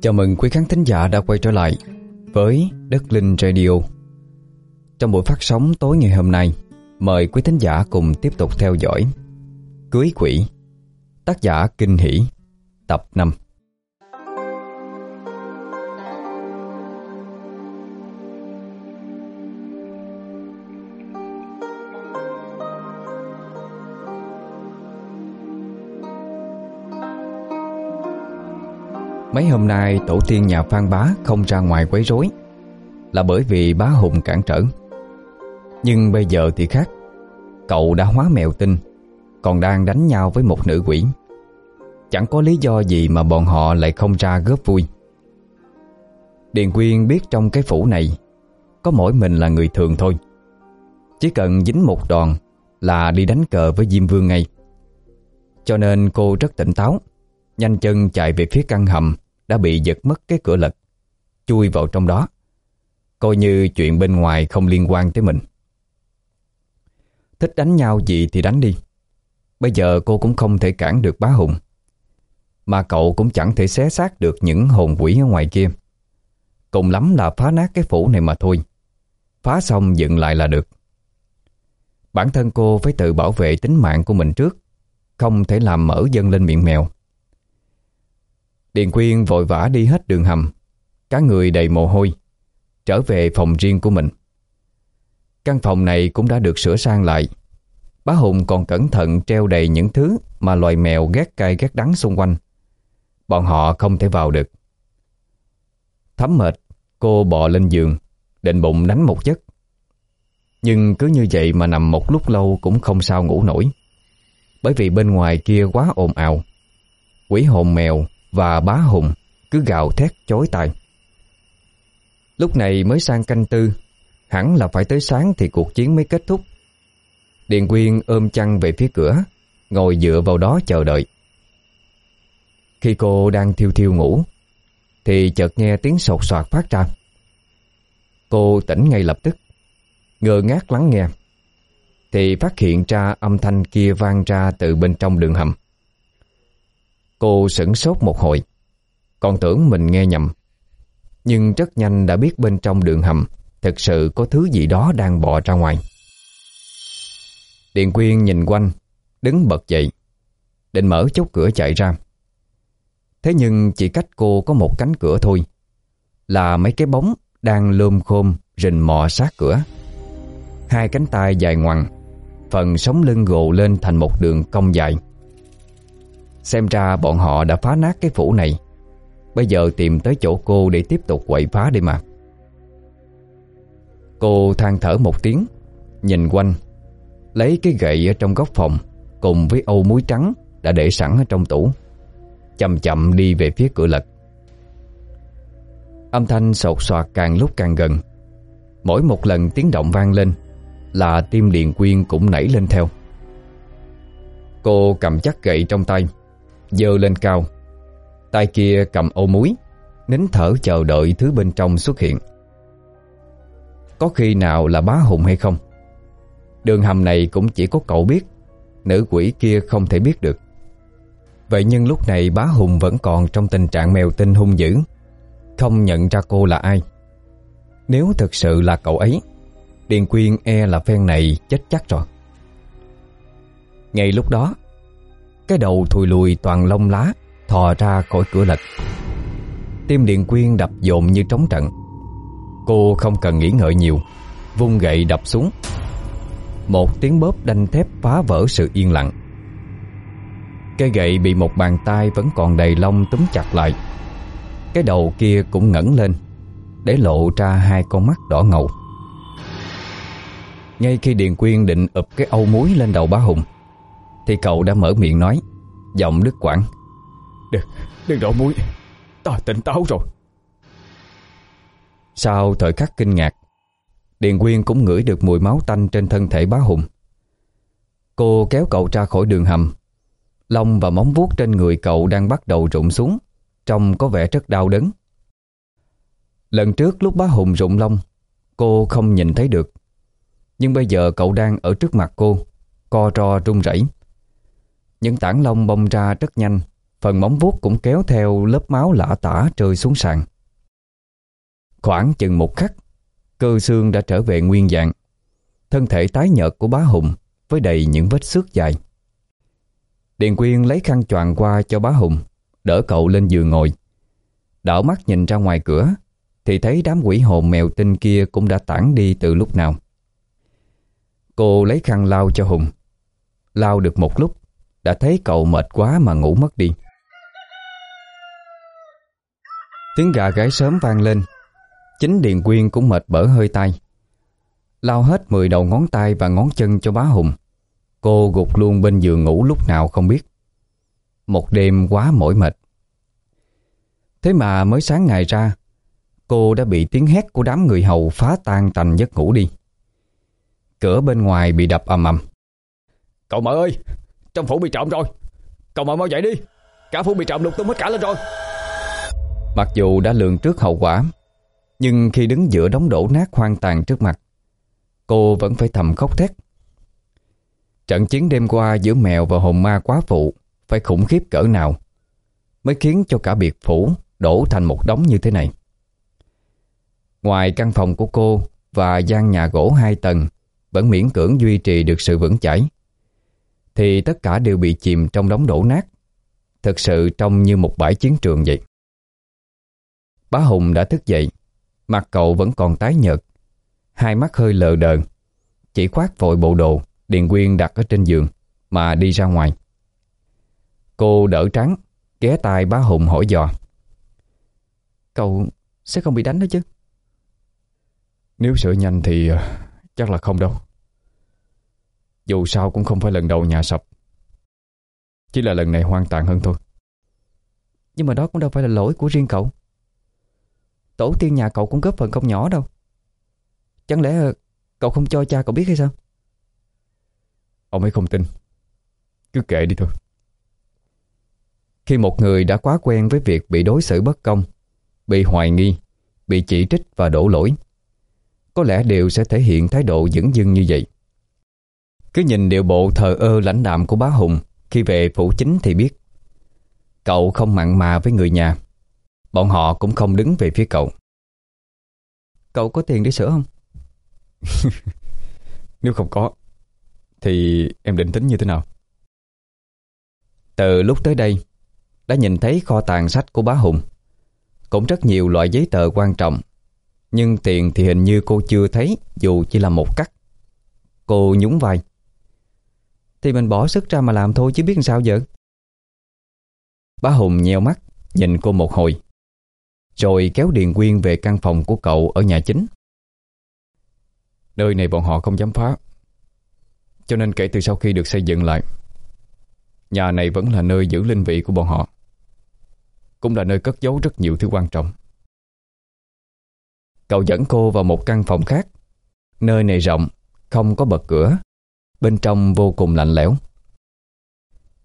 Chào mừng quý khán thính giả đã quay trở lại với Đất Linh Radio. Trong buổi phát sóng tối ngày hôm nay, mời quý thính giả cùng tiếp tục theo dõi Cưới Quỷ, tác giả Kinh Hỷ, tập 5. Mấy hôm nay tổ tiên nhà Phan Bá không ra ngoài quấy rối, Là bởi vì bá Hùng cản trở. Nhưng bây giờ thì khác, Cậu đã hóa mèo tinh, Còn đang đánh nhau với một nữ quỷ. Chẳng có lý do gì mà bọn họ lại không ra góp vui. Điền Quyên biết trong cái phủ này, Có mỗi mình là người thường thôi. Chỉ cần dính một đòn Là đi đánh cờ với Diêm Vương ngay. Cho nên cô rất tỉnh táo, Nhanh chân chạy về phía căn hầm. Đã bị giật mất cái cửa lật, Chui vào trong đó. Coi như chuyện bên ngoài không liên quan tới mình. Thích đánh nhau gì thì đánh đi. Bây giờ cô cũng không thể cản được bá hùng, Mà cậu cũng chẳng thể xé xác được những hồn quỷ ở ngoài kia. Cùng lắm là phá nát cái phủ này mà thôi. Phá xong dựng lại là được. Bản thân cô phải tự bảo vệ tính mạng của mình trước, Không thể làm mở dân lên miệng mèo. Điền Quyên vội vã đi hết đường hầm. Cả người đầy mồ hôi, Trở về phòng riêng của mình. Căn phòng này cũng đã được sửa sang lại. Bá Hùng còn cẩn thận treo đầy những thứ Mà loài mèo ghét cay ghét đắng xung quanh. Bọn họ không thể vào được. Thấm mệt, Cô bò lên giường, Định bụng đánh một giấc. Nhưng cứ như vậy mà nằm một lúc lâu Cũng không sao ngủ nổi. Bởi vì bên ngoài kia quá ồn ào. Quỷ hồn mèo và bá hùng cứ gào thét chối tai. Lúc này mới sang canh tư, hẳn là phải tới sáng thì cuộc chiến mới kết thúc. Điền Quyên ôm chăn về phía cửa, ngồi dựa vào đó chờ đợi. Khi cô đang thiêu thiêu ngủ, thì chợt nghe tiếng sột soạt phát ra. Cô tỉnh ngay lập tức, ngơ ngác lắng nghe, thì phát hiện ra âm thanh kia vang ra từ bên trong đường hầm. Cô sửng sốt một hồi. Còn tưởng mình nghe nhầm. Nhưng rất nhanh đã biết bên trong đường hầm Thực sự có thứ gì đó đang bò ra ngoài. Điện Quyên nhìn quanh, Đứng bật dậy, Định mở chốt cửa chạy ra. Thế nhưng chỉ cách cô có một cánh cửa thôi, Là mấy cái bóng Đang lơm khôm rình mò sát cửa. Hai cánh tay dài ngoằng, Phần sống lưng gồ lên thành một đường cong dài. Xem ra bọn họ đã phá nát cái phủ này. Bây giờ tìm tới chỗ cô để tiếp tục quậy phá đi mà. Cô than thở một tiếng, Nhìn quanh, Lấy cái gậy ở trong góc phòng Cùng với âu muối trắng Đã để sẵn ở trong tủ, Chậm chậm đi về phía cửa lật. Âm thanh sột soạt càng lúc càng gần. Mỗi một lần tiếng động vang lên Là tim điện Quyên cũng nảy lên theo. Cô cầm chắc gậy trong tay Dơ lên cao. Tay kia cầm ô muối, Nín thở chờ đợi thứ bên trong xuất hiện. Có khi nào là bá hùng hay không? Đường hầm này cũng chỉ có cậu biết, Nữ quỷ kia không thể biết được. Vậy nhưng lúc này bá hùng vẫn còn trong tình trạng mèo tinh hung dữ, Không nhận ra cô là ai. Nếu thực sự là cậu ấy, Điền Quyên e là phen này chết chắc rồi. Ngay lúc đó cái đầu thùi lùi toàn lông lá, Thò ra khỏi cửa lật. Tim Điện Quyên đập dồn như trống trận. Cô không cần nghĩ ngợi nhiều, Vung gậy đập xuống. Một tiếng bóp đanh thép phá vỡ sự yên lặng. Cái gậy bị một bàn tay vẫn còn đầy lông túm chặt lại. Cái đầu kia cũng ngẩng lên, Để lộ ra hai con mắt đỏ ngầu. Ngay khi Điền Quyên định ụp cái âu muối lên đầu bá Hùng thì cậu đã mở miệng nói Giọng đứt quãng. Đừng, đừng đổ muối. Ta tỉnh táo rồi. Sau thời khắc kinh ngạc Điền Quyên cũng ngửi được mùi máu tanh trên thân thể bá hùng. Cô kéo cậu ra khỏi đường hầm. Lông và móng vuốt trên người cậu đang bắt đầu rụng xuống Trông có vẻ rất đau đớn. Lần trước lúc bá hùng rụng lông Cô không nhìn thấy được. Nhưng bây giờ cậu đang ở trước mặt cô Co ro run rẩy những tảng lông bông ra rất nhanh. Phần móng vuốt cũng kéo theo lớp máu lã tả rơi xuống sàn. Khoảng chừng một khắc, Cơ xương đã trở về nguyên dạng. Thân thể tái nhợt của bá Hùng, Với đầy những vết xước dài. Điền Quyên lấy khăn choàng qua cho bá Hùng, Đỡ cậu lên giường ngồi. Đảo mắt nhìn ra ngoài cửa, Thì thấy đám quỷ hồn mèo tinh kia Cũng đã tản đi từ lúc nào. Cô lấy khăn lau cho Hùng. Lau được một lúc đã thấy cậu mệt quá mà ngủ mất đi. Tiếng gà gáy sớm vang lên. Chính Điền Quyên cũng mệt bở hơi tay. Lao hết 10 đầu ngón tay và ngón chân cho bá Hùng. Cô gục luôn bên giường ngủ lúc nào không biết. Một đêm quá mỏi mệt. Thế mà mới sáng ngày ra, Cô đã bị tiếng hét của đám người hầu phá tan tành giấc ngủ đi. Cửa bên ngoài bị đập ầm ầm. Cậu mở ơi! Trong phủ bị trộm rồi. Cậu mọi mau dậy đi. Cả phủ bị trộm lục tung hết cả lên rồi. Mặc dù đã lường trước hậu quả, Nhưng khi đứng giữa đống đổ nát hoang tàn trước mặt, Cô vẫn phải thầm khóc thét. Trận chiến đêm qua giữa mèo và hồn ma quá phụ, Phải khủng khiếp cỡ nào Mới khiến cho cả biệt phủ Đổ thành một đống như thế này? Ngoài căn phòng của cô Và gian nhà gỗ hai tầng, Vẫn miễn cưỡng duy trì được sự vững chãi. Thì tất cả đều bị chìm trong đống đổ nát. Thực sự trông như một bãi chiến trường vậy. Bá Hùng đã thức dậy, Mặt cậu vẫn còn tái nhợt, Hai mắt hơi lờ đờ, Chỉ khoác vội bộ đồ Điền Quyên đặt ở trên giường Mà đi ra ngoài. Cô đỡ trắng, Ghé tai bá Hùng hỏi dò. Cậu sẽ không bị đánh đó chứ? Nếu sửa nhanh thì ờ, chắc là không đâu. Dù sao cũng không phải lần đầu nhà sập. Chỉ là lần này hoang tàn hơn thôi. Nhưng mà đó cũng đâu phải là lỗi của riêng cậu. Tổ tiên nhà cậu cũng góp phần không nhỏ đâu. Chẳng lẽ cậu không cho cha cậu biết hay sao? Ông ấy không tin. Cứ kệ đi thôi. Khi một người đã quá quen với việc bị đối xử bất công Bị hoài nghi Bị chỉ trích và đổ lỗi Có lẽ đều sẽ thể hiện thái độ dững dưng như vậy Cứ nhìn điệu bộ thờ ơ lãnh đạm của bá Hùng Khi về phủ chính thì biết. Cậu không mặn mà với người nhà. Bọn họ cũng không đứng về phía cậu. Cậu có tiền để sửa không? Nếu không có Thì em định tính như thế nào? Từ lúc tới đây Đã nhìn thấy kho tàng sách của bá Hùng. Cũng rất nhiều loại giấy tờ quan trọng Nhưng tiền thì hình như cô chưa thấy Dù chỉ là một cắt. Cô nhún vai thì mình bỏ sức ra mà làm thôi chứ biết làm sao giờ? Bá Hùng nheo mắt, Nhìn cô một hồi, Rồi kéo Điền Quyên về căn phòng của cậu Ở nhà chính. Nơi này bọn họ không dám phá, Cho nên kể từ sau khi được xây dựng lại, Nhà này vẫn là nơi giữ linh vị của bọn họ, Cũng là nơi cất giấu rất nhiều thứ quan trọng. Cậu dẫn cô vào một căn phòng khác, Nơi này rộng, Không có bật cửa. Bên trong vô cùng lạnh lẽo.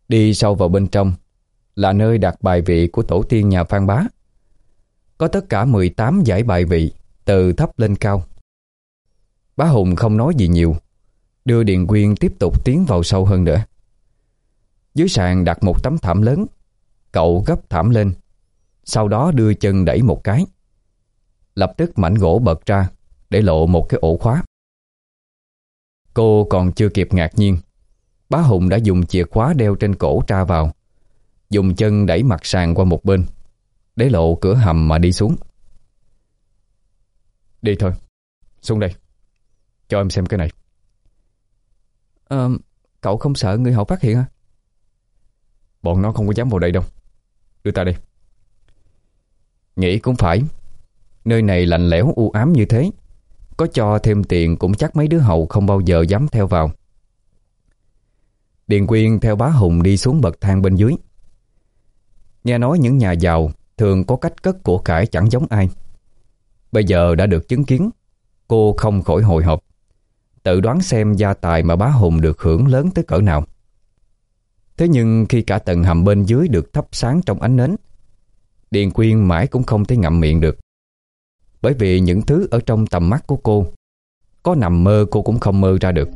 Đi sâu vào bên trong Là nơi đặt bài vị của tổ tiên nhà Phan Bá. Có tất cả 18 giải bài vị Từ thấp lên cao. Bá Hùng không nói gì nhiều, Đưa Điền Quyên tiếp tục tiến vào sâu hơn nữa. Dưới sàn đặt một tấm thảm lớn, Cậu gấp thảm lên, Sau đó đưa chân đẩy một cái. Lập tức mảnh gỗ bật ra Để lộ một cái ổ khóa. Cô còn chưa kịp ngạc nhiên. Bá Hùng đã dùng chìa khóa đeo trên cổ tra vào. Dùng chân đẩy mặt sàn qua một bên. Để lộ cửa hầm mà đi xuống. Đi thôi. Xuống đây. Cho em xem cái này. À, Cậu không sợ người hậu phát hiện hả Bọn nó không có dám vào đây đâu. Đưa ta đi. Nghĩ cũng phải. Nơi này lạnh lẽo u ám như thế. Có cho thêm tiền cũng chắc mấy đứa hậu Không bao giờ dám theo vào. Điền Quyên theo bá Hùng đi xuống bậc thang bên dưới. Nghe nói những nhà giàu Thường có cách cất của cải chẳng giống ai. Bây giờ đã được chứng kiến, Cô không khỏi hồi hộp. Tự đoán xem gia tài mà bá Hùng được hưởng lớn tới cỡ nào. Thế nhưng khi cả tầng hầm bên dưới được thắp sáng trong ánh nến, Điền Quyên mãi cũng không thể ngậm miệng được. Bởi vì những thứ ở trong tầm mắt của cô Có nằm mơ cô cũng không mơ ra được.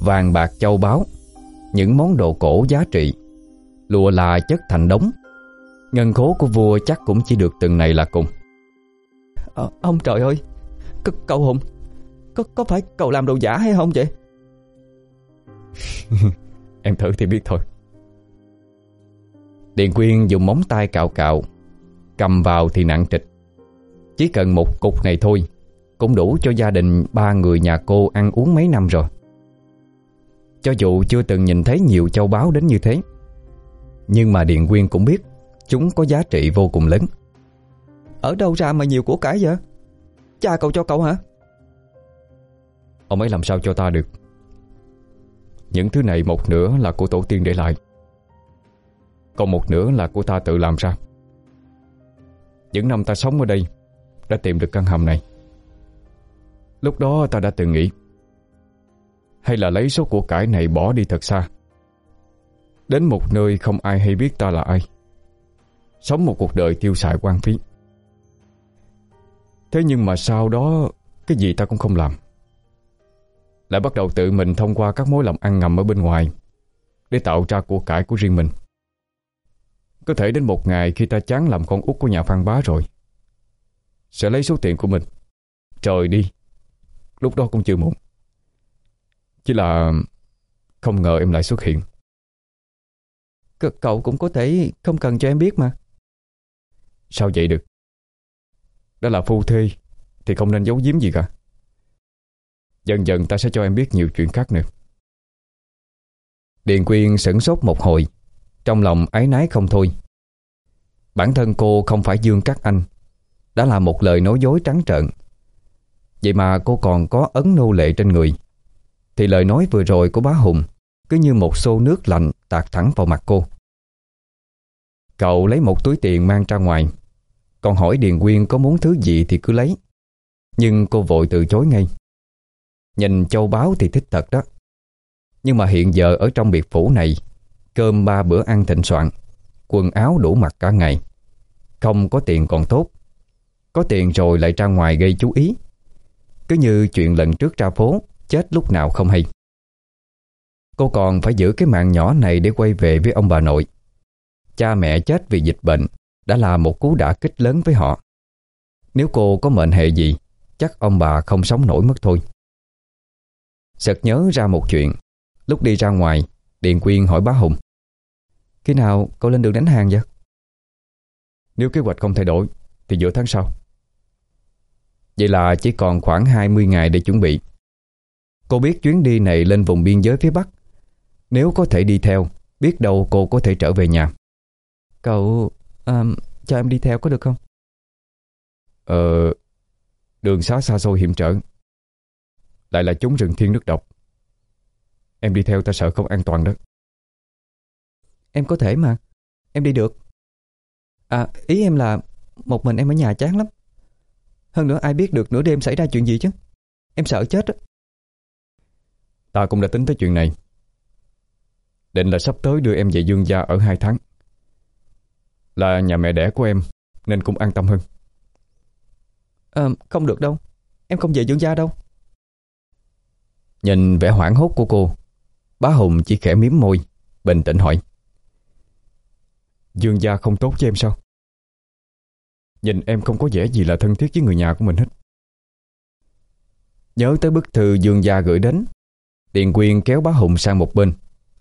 Vàng bạc châu báu Những món đồ cổ giá trị Lụa là chất thành đống. Ngân khố của vua chắc cũng chỉ được từng này là cùng. À, Ông trời ơi C Cậu Hùng có, có phải cậu làm đồ giả hay không vậy? Em thử thì biết thôi. Điền Quyên dùng móng tay cạo cạo Cầm vào thì nặng trịch Chỉ cần một cục này thôi Cũng đủ cho gia đình ba người nhà cô ăn uống mấy năm rồi. Cho dù chưa từng nhìn thấy nhiều châu báu đến như thế Nhưng mà Điền Quyên cũng biết Chúng có giá trị vô cùng lớn. Ở đâu ra mà nhiều của cải vậy? Cha cậu cho cậu hả? Ông ấy làm sao cho ta được? Những thứ này một nửa là của tổ tiên để lại Còn một nửa là của ta tự làm ra. Những năm ta sống ở đây đã tìm được căn hầm này. Lúc đó ta đã từng nghĩ, Hay là lấy số của cải này bỏ đi thật xa. Đến một nơi không ai hay biết ta là ai. Sống một cuộc đời tiêu xài quan phí. Thế nhưng mà sau đó, Cái gì ta cũng không làm. Lại bắt đầu tự mình thông qua các mối làm ăn ngầm ở bên ngoài, Để tạo ra của cải của riêng mình. Có thể đến một ngày khi ta chán làm con út của nhà Phan Bá rồi sẽ lấy số tiền của mình. Trời đi Lúc đó cũng chưa muộn. Chỉ là Không ngờ em lại xuất hiện. C Cậu cũng có thể không cần cho em biết mà. Sao vậy được? Đó là phu thê Thì không nên giấu giếm gì cả. Dần dần ta sẽ cho em biết nhiều chuyện khác nữa. Điền Quyên sửng sốt một hồi Trong lòng ái nái không thôi. Bản thân cô không phải Dương Cát Anh đã là một lời nói dối trắng trợn. Vậy mà cô còn có ấn nô lệ trên người. Thì lời nói vừa rồi của bá Hùng Cứ như một xô nước lạnh tạt thẳng vào mặt cô. Cậu lấy một túi tiền mang ra ngoài. Còn hỏi Điền Quyên có muốn thứ gì thì cứ lấy. Nhưng cô vội từ chối ngay. Nhìn châu báu thì thích thật đó. Nhưng mà hiện giờ ở trong biệt phủ này, Cơm ba bữa ăn thịnh soạn, Quần áo đủ mặc cả ngày. Không có tiền còn tốt. Có tiền rồi lại ra ngoài gây chú ý. Cứ như chuyện lần trước ra phố, Chết lúc nào không hay. Cô còn phải giữ cái mạng nhỏ này Để quay về với ông bà nội. Cha mẹ chết vì dịch bệnh, Đã là một cú đả kích lớn với họ. Nếu cô có mệnh hệ gì, Chắc ông bà không sống nổi mất thôi. Sợt nhớ ra một chuyện. Lúc đi ra ngoài, Điền Quyên hỏi bá Hùng. Khi nào cậu lên đường đánh hàng vậy? Nếu kế hoạch không thay đổi, Thì giữa tháng sau. Vậy là chỉ còn khoảng 20 ngày để chuẩn bị. Cô biết chuyến đi này lên vùng biên giới phía Bắc. Nếu có thể đi theo Biết đâu cô có thể trở về nhà. Cậu um, cho em đi theo có được không? Ờ Đường xá xa xôi hiểm trở. Lại là chúng rừng thiên nước độc. Em đi theo ta sợ không an toàn đó. Em có thể mà. Em đi được. À ý em là Một mình em ở nhà chán lắm Hơn nữa ai biết được nửa đêm xảy ra chuyện gì chứ? Em sợ chết á. Ta cũng đã tính tới chuyện này. Định là sắp tới đưa em về Dương gia ở hai tháng. Là nhà mẹ đẻ của em Nên cũng an tâm hơn. À, Không được đâu. Em không về Dương gia đâu. Nhìn vẻ hoảng hốt của cô Bá Hùng chỉ khẽ miếm môi Bình tĩnh hỏi. Dương gia không tốt cho em sao Nhìn em không có vẻ gì là thân thiết với người nhà của mình hết. Nhớ tới bức thư Dương gia gửi đến Tiền Quyên kéo bá Hùng sang một bên.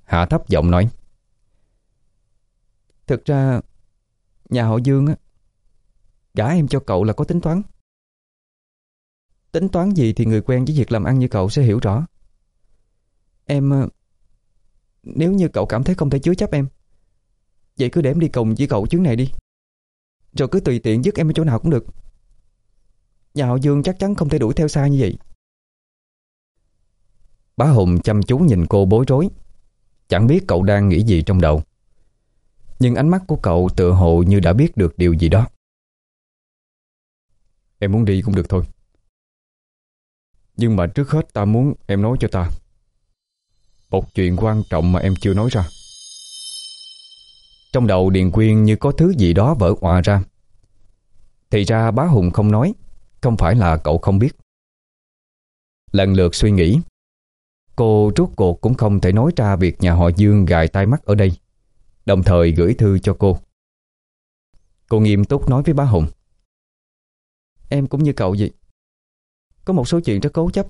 Hạ thấp giọng nói, Thực ra, Nhà họ Dương á, Gả em cho cậu là có tính toán. Tính toán gì thì người quen với việc làm ăn như cậu sẽ hiểu rõ. Em Nếu như cậu cảm thấy không thể chứa chấp em, Vậy cứ để em đi cùng với cậu chuyến này đi. Rồi cứ tùy tiện dứt em ở chỗ nào cũng được. Nhà họ Dương chắc chắn không thể đuổi theo xa như vậy. Bá Hùng chăm chú nhìn cô bối rối. Chẳng biết cậu đang nghĩ gì trong đầu. Nhưng ánh mắt của cậu tựa hồ như đã biết được điều gì đó. Em muốn đi cũng được thôi. Nhưng mà trước hết ta muốn em nói cho ta. Một chuyện quan trọng mà em chưa nói ra. Trong đầu Điền Quyên như có thứ gì đó vỡ òa ra. Thì ra bá Hùng không nói, Không phải là cậu không biết. Lần lượt suy nghĩ, Cô rốt cuộc cũng không thể nói ra việc nhà họ Dương gài tai mắt ở đây, Đồng thời gửi thư cho cô. Cô nghiêm túc nói với bá Hùng, Em cũng như cậu vậy. Có một số chuyện rất cố chấp.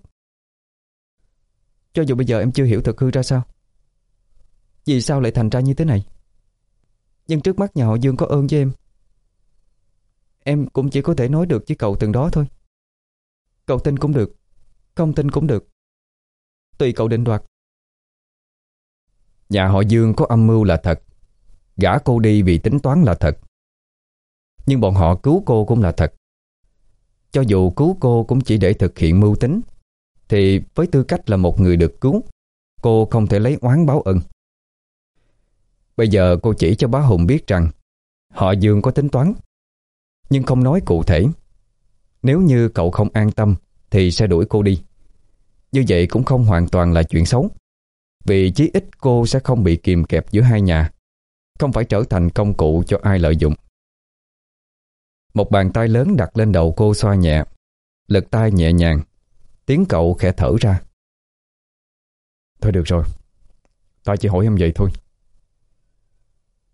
Cho dù bây giờ em chưa hiểu thực hư ra sao, Vì sao lại thành ra như thế này? Nhưng trước mắt nhà họ Dương có ơn với em. Em cũng chỉ có thể nói được với cậu từng đó thôi. Cậu tin cũng được, Không tin cũng được. Tùy cậu định đoạt. Nhà họ Dương có âm mưu là thật Gã cô đi vì tính toán là thật. Nhưng bọn họ cứu cô cũng là thật. Cho dù cứu cô cũng chỉ để thực hiện mưu tính, Thì với tư cách là một người được cứu, Cô không thể lấy oán báo ân. Bây giờ cô chỉ cho bá Hùng biết rằng Họ Dương có tính toán. Nhưng không nói cụ thể. Nếu như cậu không an tâm, Thì sẽ đuổi cô đi. Như vậy cũng không hoàn toàn là chuyện xấu. Vì chí ít cô sẽ không bị kìm kẹp giữa hai nhà. Không phải trở thành công cụ cho ai lợi dụng. Một bàn tay lớn đặt lên đầu cô xoa nhẹ. Lực tay nhẹ nhàng. Tiếng cậu khẽ thở ra. Thôi được rồi. Ta chỉ hỏi em vậy thôi.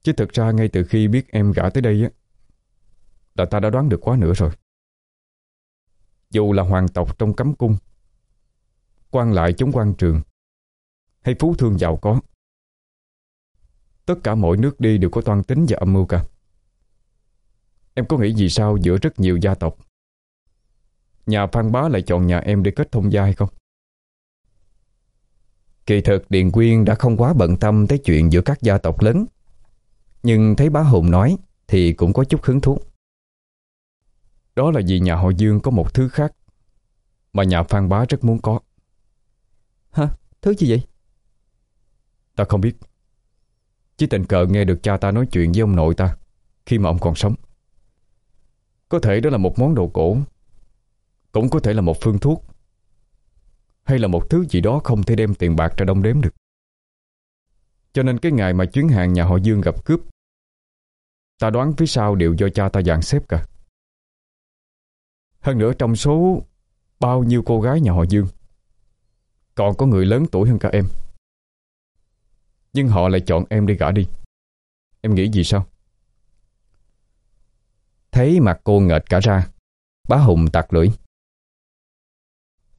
Chứ thực ra ngay từ khi biết em gả tới đây á, Là ta đã đoán được quá nữa rồi. Dù là hoàng tộc trong cấm cung, quan lại chống quan trường, Hay phú thương giàu có, Tất cả mọi nước đi đều có toan tính và âm mưu cả. Em có nghĩ gì sao giữa rất nhiều gia tộc, Nhà Phan Bá lại chọn nhà em để kết thông gia hay không? Kỳ thực Điền Quyên đã không quá bận tâm tới chuyện giữa các gia tộc lớn. Nhưng thấy bá Hùng nói Thì cũng có chút hứng thú. Đó là vì nhà họ Dương có một thứ khác Mà nhà Phan Bá rất muốn có. Hả? Thứ gì vậy? Ta không biết. Chỉ tình cờ nghe được cha ta nói chuyện với ông nội ta Khi mà ông còn sống. Có thể đó là một món đồ cổ Cũng có thể là một phương thuốc Hay là một thứ gì đó không thể đem tiền bạc ra đông đếm được cho nên cái ngày mà chuyến hàng nhà họ Dương gặp cướp, Ta đoán phía sau đều do cha ta dàn xếp cả. Hơn nữa trong số Bao nhiêu cô gái nhà họ Dương, Còn có người lớn tuổi hơn cả em. Nhưng họ lại chọn em đi gả đi. Em nghĩ gì sao? Thấy mặt cô nghệch cả ra, Bá Hùng tặc lưỡi.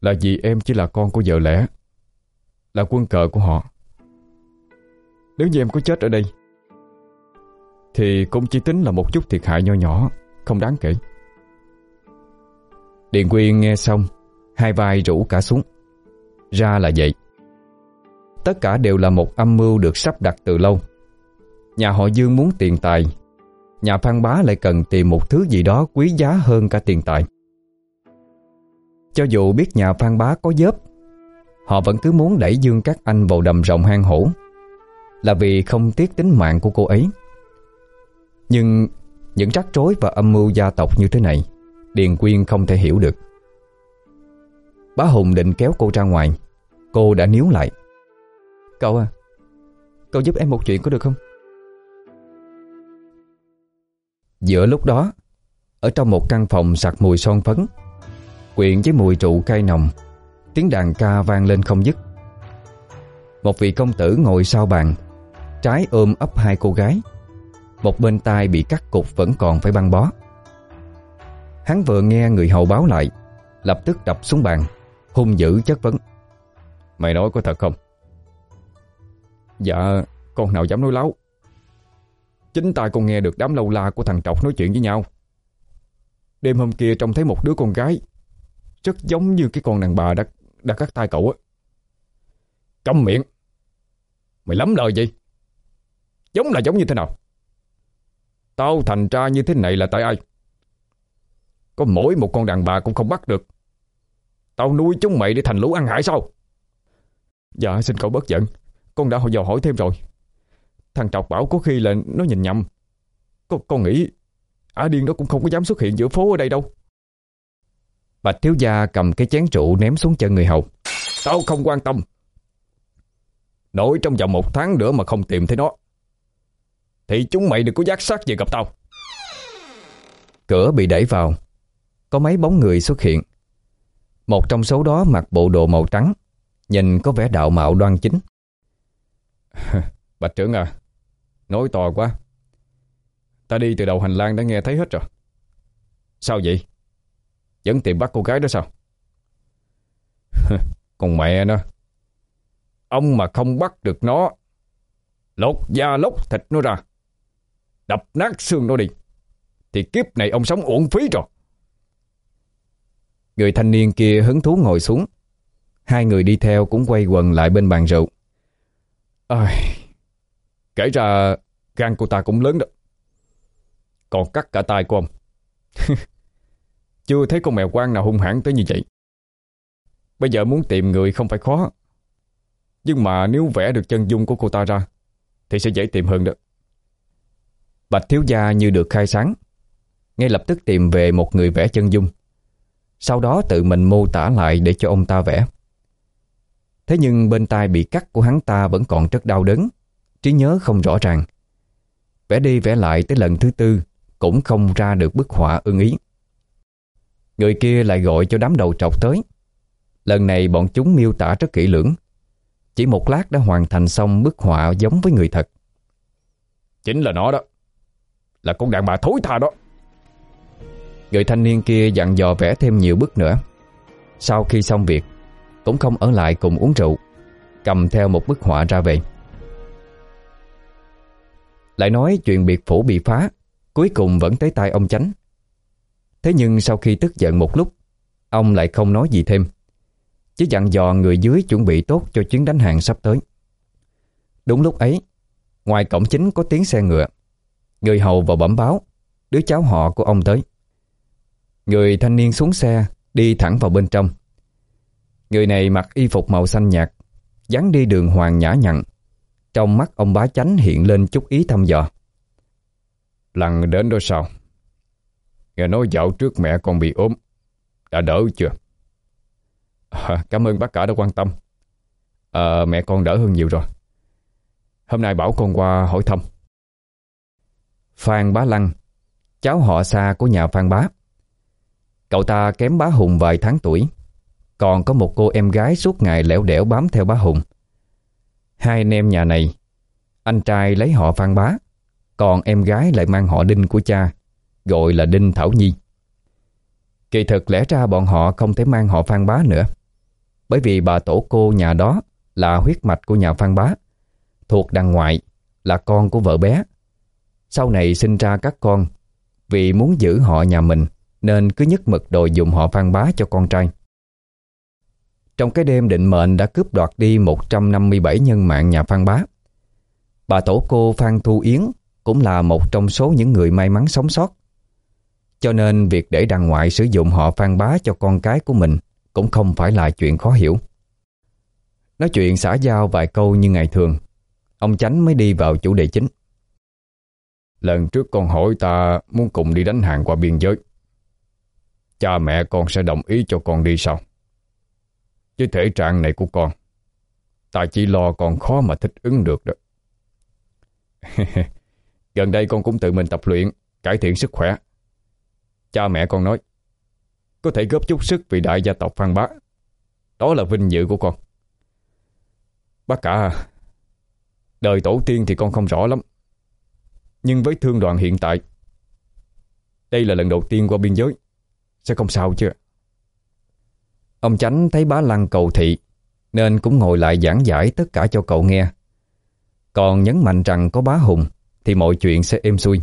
Là vì em chỉ là con của vợ lẽ, Là quân cờ của họ. Nếu như em có chết ở đây, Thì cũng chỉ tính là một chút thiệt hại nho nhỏ, Không đáng kể. Điện Quyên nghe xong, Hai vai rủ cả xuống. Ra là vậy. Tất cả đều là một âm mưu được sắp đặt từ lâu. Nhà họ Dương muốn tiền tài, Nhà Phan Bá lại cần tìm một thứ gì đó quý giá hơn cả tiền tài. Cho dù biết nhà Phan Bá có dớp, Họ vẫn cứ muốn đẩy Dương các anh vào đầm rồng hang hổ. Là vì không tiếc tính mạng của cô ấy. Nhưng những rắc rối và âm mưu gia tộc như thế này, Điền Quyên không thể hiểu được. Bá Hùng định kéo cô ra ngoài. Cô đã níu lại. Cậu à Cậu giúp em một chuyện có được không? Giữa lúc đó, Ở trong một căn phòng sặc mùi son phấn, Quyện với mùi trụ cay nồng, Tiếng đàn ca vang lên không dứt. Một vị công tử ngồi sau bàn Trái ôm ấp hai cô gái. Một bên tai bị cắt cục vẫn còn phải băng bó. Hắn vừa nghe người hầu báo lại Lập tức đập xuống bàn Hung dữ chất vấn. Mày nói có thật không? Dạ Con nào dám nói láo? Chính tay con nghe được đám lâu la của thằng Trọc nói chuyện với nhau. Đêm hôm kia trông thấy một đứa con gái Rất giống như cái con đàn bà đã, đã cắt tay cậu á. Câm miệng. Mày lắm lời gì Giống là giống như thế nào? Tao thành ra như thế này là tại ai? Có mỗi một con đàn bà cũng không bắt được. Tao nuôi chúng mày để thành lũ ăn hại sao? Dạ xin cậu bất giận. Con đã dò hỏi thêm rồi. Thằng Trọc bảo có khi là nó nhìn nhầm. Con, con nghĩ Ả điên đó cũng không có dám xuất hiện giữa phố ở đây đâu. Bạch thiếu gia cầm cái chén rượu ném xuống chân người hầu. Tao không quan tâm. Nổi trong vòng một tháng nữa mà không tìm thấy nó. Thì chúng mày đừng có giác sát về gặp tao. Cửa bị đẩy vào. Có mấy bóng người xuất hiện. Một trong số đó mặc bộ đồ màu trắng, Nhìn có vẻ đạo mạo đoan chính. Bạch trưởng à Nói to quá. Ta đi từ đầu hành lang đã nghe thấy hết rồi. Sao vậy? Vẫn tìm bắt cô gái đó sao? Còn mẹ nó. Ông mà không bắt được nó, Lột da lóc thịt nó ra. Đập nát xương nó đi Thì kiếp này ông sống uổng phí rồi. Người thanh niên kia hứng thú ngồi xuống. Hai người đi theo cũng quay quần lại bên bàn rượu. Ôi, Kể ra gan của ta cũng lớn đó. Còn cắt cả tay của ông. Chưa thấy con mèo quan nào hung hãn tới như vậy. Bây giờ muốn tìm người không phải khó. Nhưng mà nếu vẽ được chân dung của cô ta ra Thì sẽ dễ tìm hơn đó. Bạch thiếu gia như được khai sáng. Ngay lập tức tìm về một người vẽ chân dung. Sau đó tự mình mô tả lại để cho ông ta vẽ. Thế nhưng bên tai bị cắt của hắn ta vẫn còn rất đau đớn, Trí nhớ không rõ ràng. Vẽ đi vẽ lại tới lần thứ tư Cũng không ra được bức họa ưng ý. Người kia lại gọi cho đám đầu trọc tới. Lần này bọn chúng miêu tả rất kỹ lưỡng. Chỉ một lát đã hoàn thành xong bức họa giống với người thật. Chính là nó đó. Là con đàn bà thối tha đó. Người thanh niên kia dặn dò vẽ thêm nhiều bức nữa. Sau khi xong việc, Cũng không ở lại cùng uống rượu, Cầm theo một bức họa ra về. Lại nói chuyện biệt phủ bị phá, Cuối cùng vẫn tới tay ông chánh. Thế nhưng sau khi tức giận một lúc, Ông lại không nói gì thêm, Chỉ dặn dò người dưới chuẩn bị tốt cho chuyến đánh hàng sắp tới. Đúng lúc ấy, Ngoài cổng chính có tiếng xe ngựa. Người hầu vào bẩm báo Đứa cháu họ của ông tới. Người thanh niên xuống xe Đi thẳng vào bên trong. Người này mặc y phục màu xanh nhạt dáng đi đường hoàng nhã nhặn. Trong mắt ông bá chánh hiện lên chút ý thăm dò. Lần đến đó sao? Nghe nói dạo trước mẹ con bị ốm Đã đỡ chưa? À, Cảm ơn bác cả đã quan tâm. À, Mẹ con đỡ hơn nhiều rồi. Hôm nay bảo con qua hỏi thăm Phan Bá Lăng. Cháu họ xa của nhà Phan Bá. Cậu ta kém bá Hùng vài tháng tuổi. Còn có một cô em gái suốt ngày lẻo đẻo bám theo bá Hùng. Hai anh em nhà này, Anh trai lấy họ Phan Bá, Còn em gái lại mang họ Đinh của cha, Gọi là Đinh Thảo Nhi. Kỳ thực lẽ ra bọn họ không thể mang họ Phan Bá nữa, Bởi vì bà tổ cô nhà đó Là huyết mạch của nhà Phan Bá, Thuộc đằng ngoại Là con của vợ bé. Sau này sinh ra các con Vì muốn giữ họ nhà mình Nên cứ nhất mực đòi dùng họ Phan Bá cho con trai Trong cái đêm định mệnh đã cướp đoạt đi 157 nhân mạng nhà Phan Bá Bà tổ cô Phan Thu Yến Cũng là một trong số những người may mắn sống sót cho nên việc để đàng ngoại sử dụng họ phan bá cho con cái của mình cũng không phải là chuyện khó hiểu. Nói chuyện xã giao vài câu như ngày thường, ông Chánh mới đi vào chủ đề chính. Lần trước con hỏi ta muốn cùng đi đánh hàng qua biên giới. Cha mẹ con sẽ đồng ý cho con đi sao? Chứ thể trạng này của con, ta chỉ lo con khó mà thích ứng được đó. Gần đây con cũng tự mình tập luyện, cải thiện sức khỏe. Cha mẹ con nói Có thể góp chút sức vì đại gia tộc Phan Bá Đó là vinh dự của con Bác cả Đời tổ tiên thì con không rõ lắm nhưng với thương đoàn hiện tại Đây là lần đầu tiên qua biên giới Sẽ không sao chứ Ông Chánh thấy bá lăng cầu thị Nên cũng ngồi lại giảng giải tất cả cho cậu nghe Còn nhấn mạnh rằng có bá hùng Thì mọi chuyện sẽ êm xuôi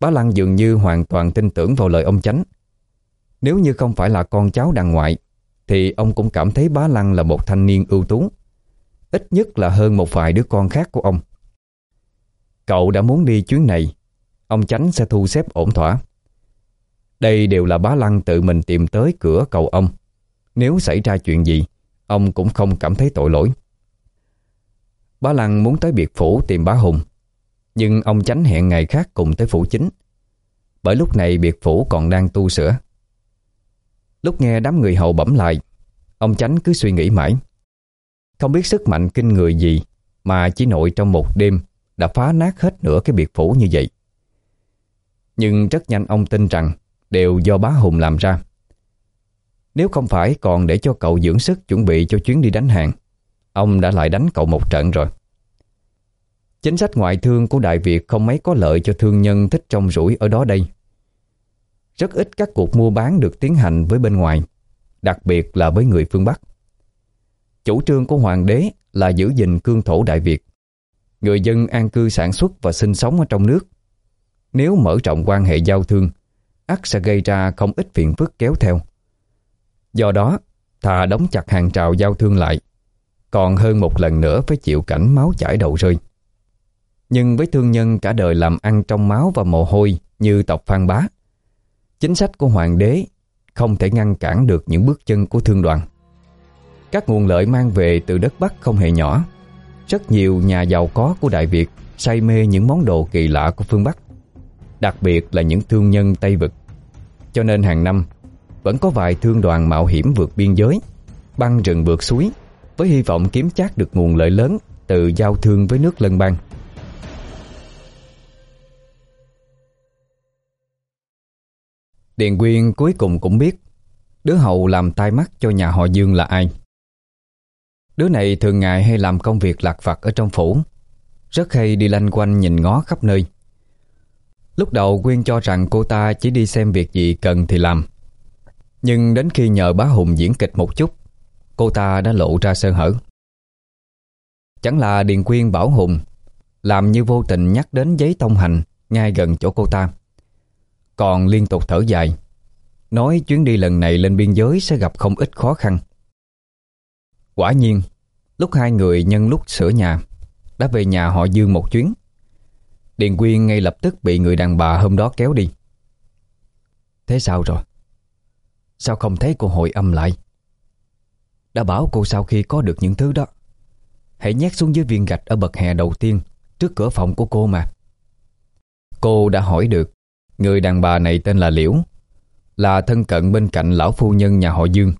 Bá Lăng dường như hoàn toàn tin tưởng vào lời ông Chánh. Nếu như không phải là con cháu đàn ngoại, thì ông cũng cảm thấy Bá Lăng là một thanh niên ưu tú. Ít nhất là hơn một vài đứa con khác của ông. Cậu đã muốn đi chuyến này, ông Chánh sẽ thu xếp ổn thỏa. Đây đều là Bá Lăng tự mình tìm tới cửa cầu ông. Nếu xảy ra chuyện gì, ông cũng không cảm thấy tội lỗi. Bá Lăng muốn tới biệt phủ tìm bá Hùng nhưng ông chánh hẹn ngày khác cùng tới phủ chính Bởi lúc này biệt phủ còn đang tu sửa Lúc nghe đám người hầu bẩm lại Ông chánh cứ suy nghĩ mãi Không biết sức mạnh kinh người gì Mà chỉ nội trong một đêm đã phá nát hết nửa cái biệt phủ như vậy Nhưng rất nhanh ông tin rằng Đều do bá Hùng làm ra Nếu không phải còn để cho cậu dưỡng sức Chuẩn bị cho chuyến đi đánh hàng Ông đã lại đánh cậu một trận rồi Chính sách ngoại thương của Đại Việt không mấy có lợi cho thương nhân thích trong rủi ở đó đây. Rất ít các cuộc mua bán được tiến hành với bên ngoài, đặc biệt là với người phương Bắc. Chủ trương của hoàng đế là giữ gìn cương thổ Đại Việt. Người dân an cư sản xuất và sinh sống ở trong nước. Nếu mở rộng quan hệ giao thương, ắt sẽ gây ra không ít phiền phức kéo theo. Do đó, thà đóng chặt hàng trào giao thương lại, còn hơn một lần nữa phải chịu cảnh máu chảy đầu rơi. Nhưng với thương nhân cả đời làm ăn trong máu và mồ hôi như tộc Phan Bá, chính sách của hoàng đế không thể ngăn cản được những bước chân của thương đoàn. Các nguồn lợi mang về từ đất Bắc không hề nhỏ. Rất nhiều nhà giàu có của Đại Việt say mê những món đồ kỳ lạ của phương Bắc. Đặc biệt là những thương nhân Tây Vực. Cho nên hàng năm vẫn có vài thương đoàn mạo hiểm vượt biên giới, băng rừng vượt suối với hy vọng kiếm chắc được nguồn lợi lớn từ giao thương với nước lân bang. Điền Quyên cuối cùng cũng biết đứa hậu làm tai mắt cho nhà họ Dương là ai. Đứa này thường ngày hay làm công việc lạc vặt ở trong phủ, rất hay đi lanh quanh nhìn ngó khắp nơi. Lúc đầu Quyên cho rằng cô ta chỉ đi xem việc gì cần thì làm. Nhưng đến khi nhờ bá Hùng diễn kịch một chút, cô ta đã lộ ra sơ hở. Chẳng là Điền Quyên bảo Hùng làm như vô tình nhắc đến giấy thông hành ngay gần chỗ cô ta. Còn liên tục thở dài Nói chuyến đi lần này lên biên giới sẽ gặp không ít khó khăn Quả nhiên, Lúc hai người nhân lúc sửa nhà, Đã về nhà họ Dương một chuyến Điền Quyên ngay lập tức bị người đàn bà hôm đó kéo đi Thế sao rồi? Sao không thấy cô hội âm lại? Đã bảo cô sau khi có được những thứ đó, Hãy nhét xuống dưới viên gạch ở bậc hè đầu tiên Trước cửa phòng của cô mà Cô đã hỏi được, Người đàn bà này tên là Liễu, Là thân cận bên cạnh lão phu nhân nhà họ Dương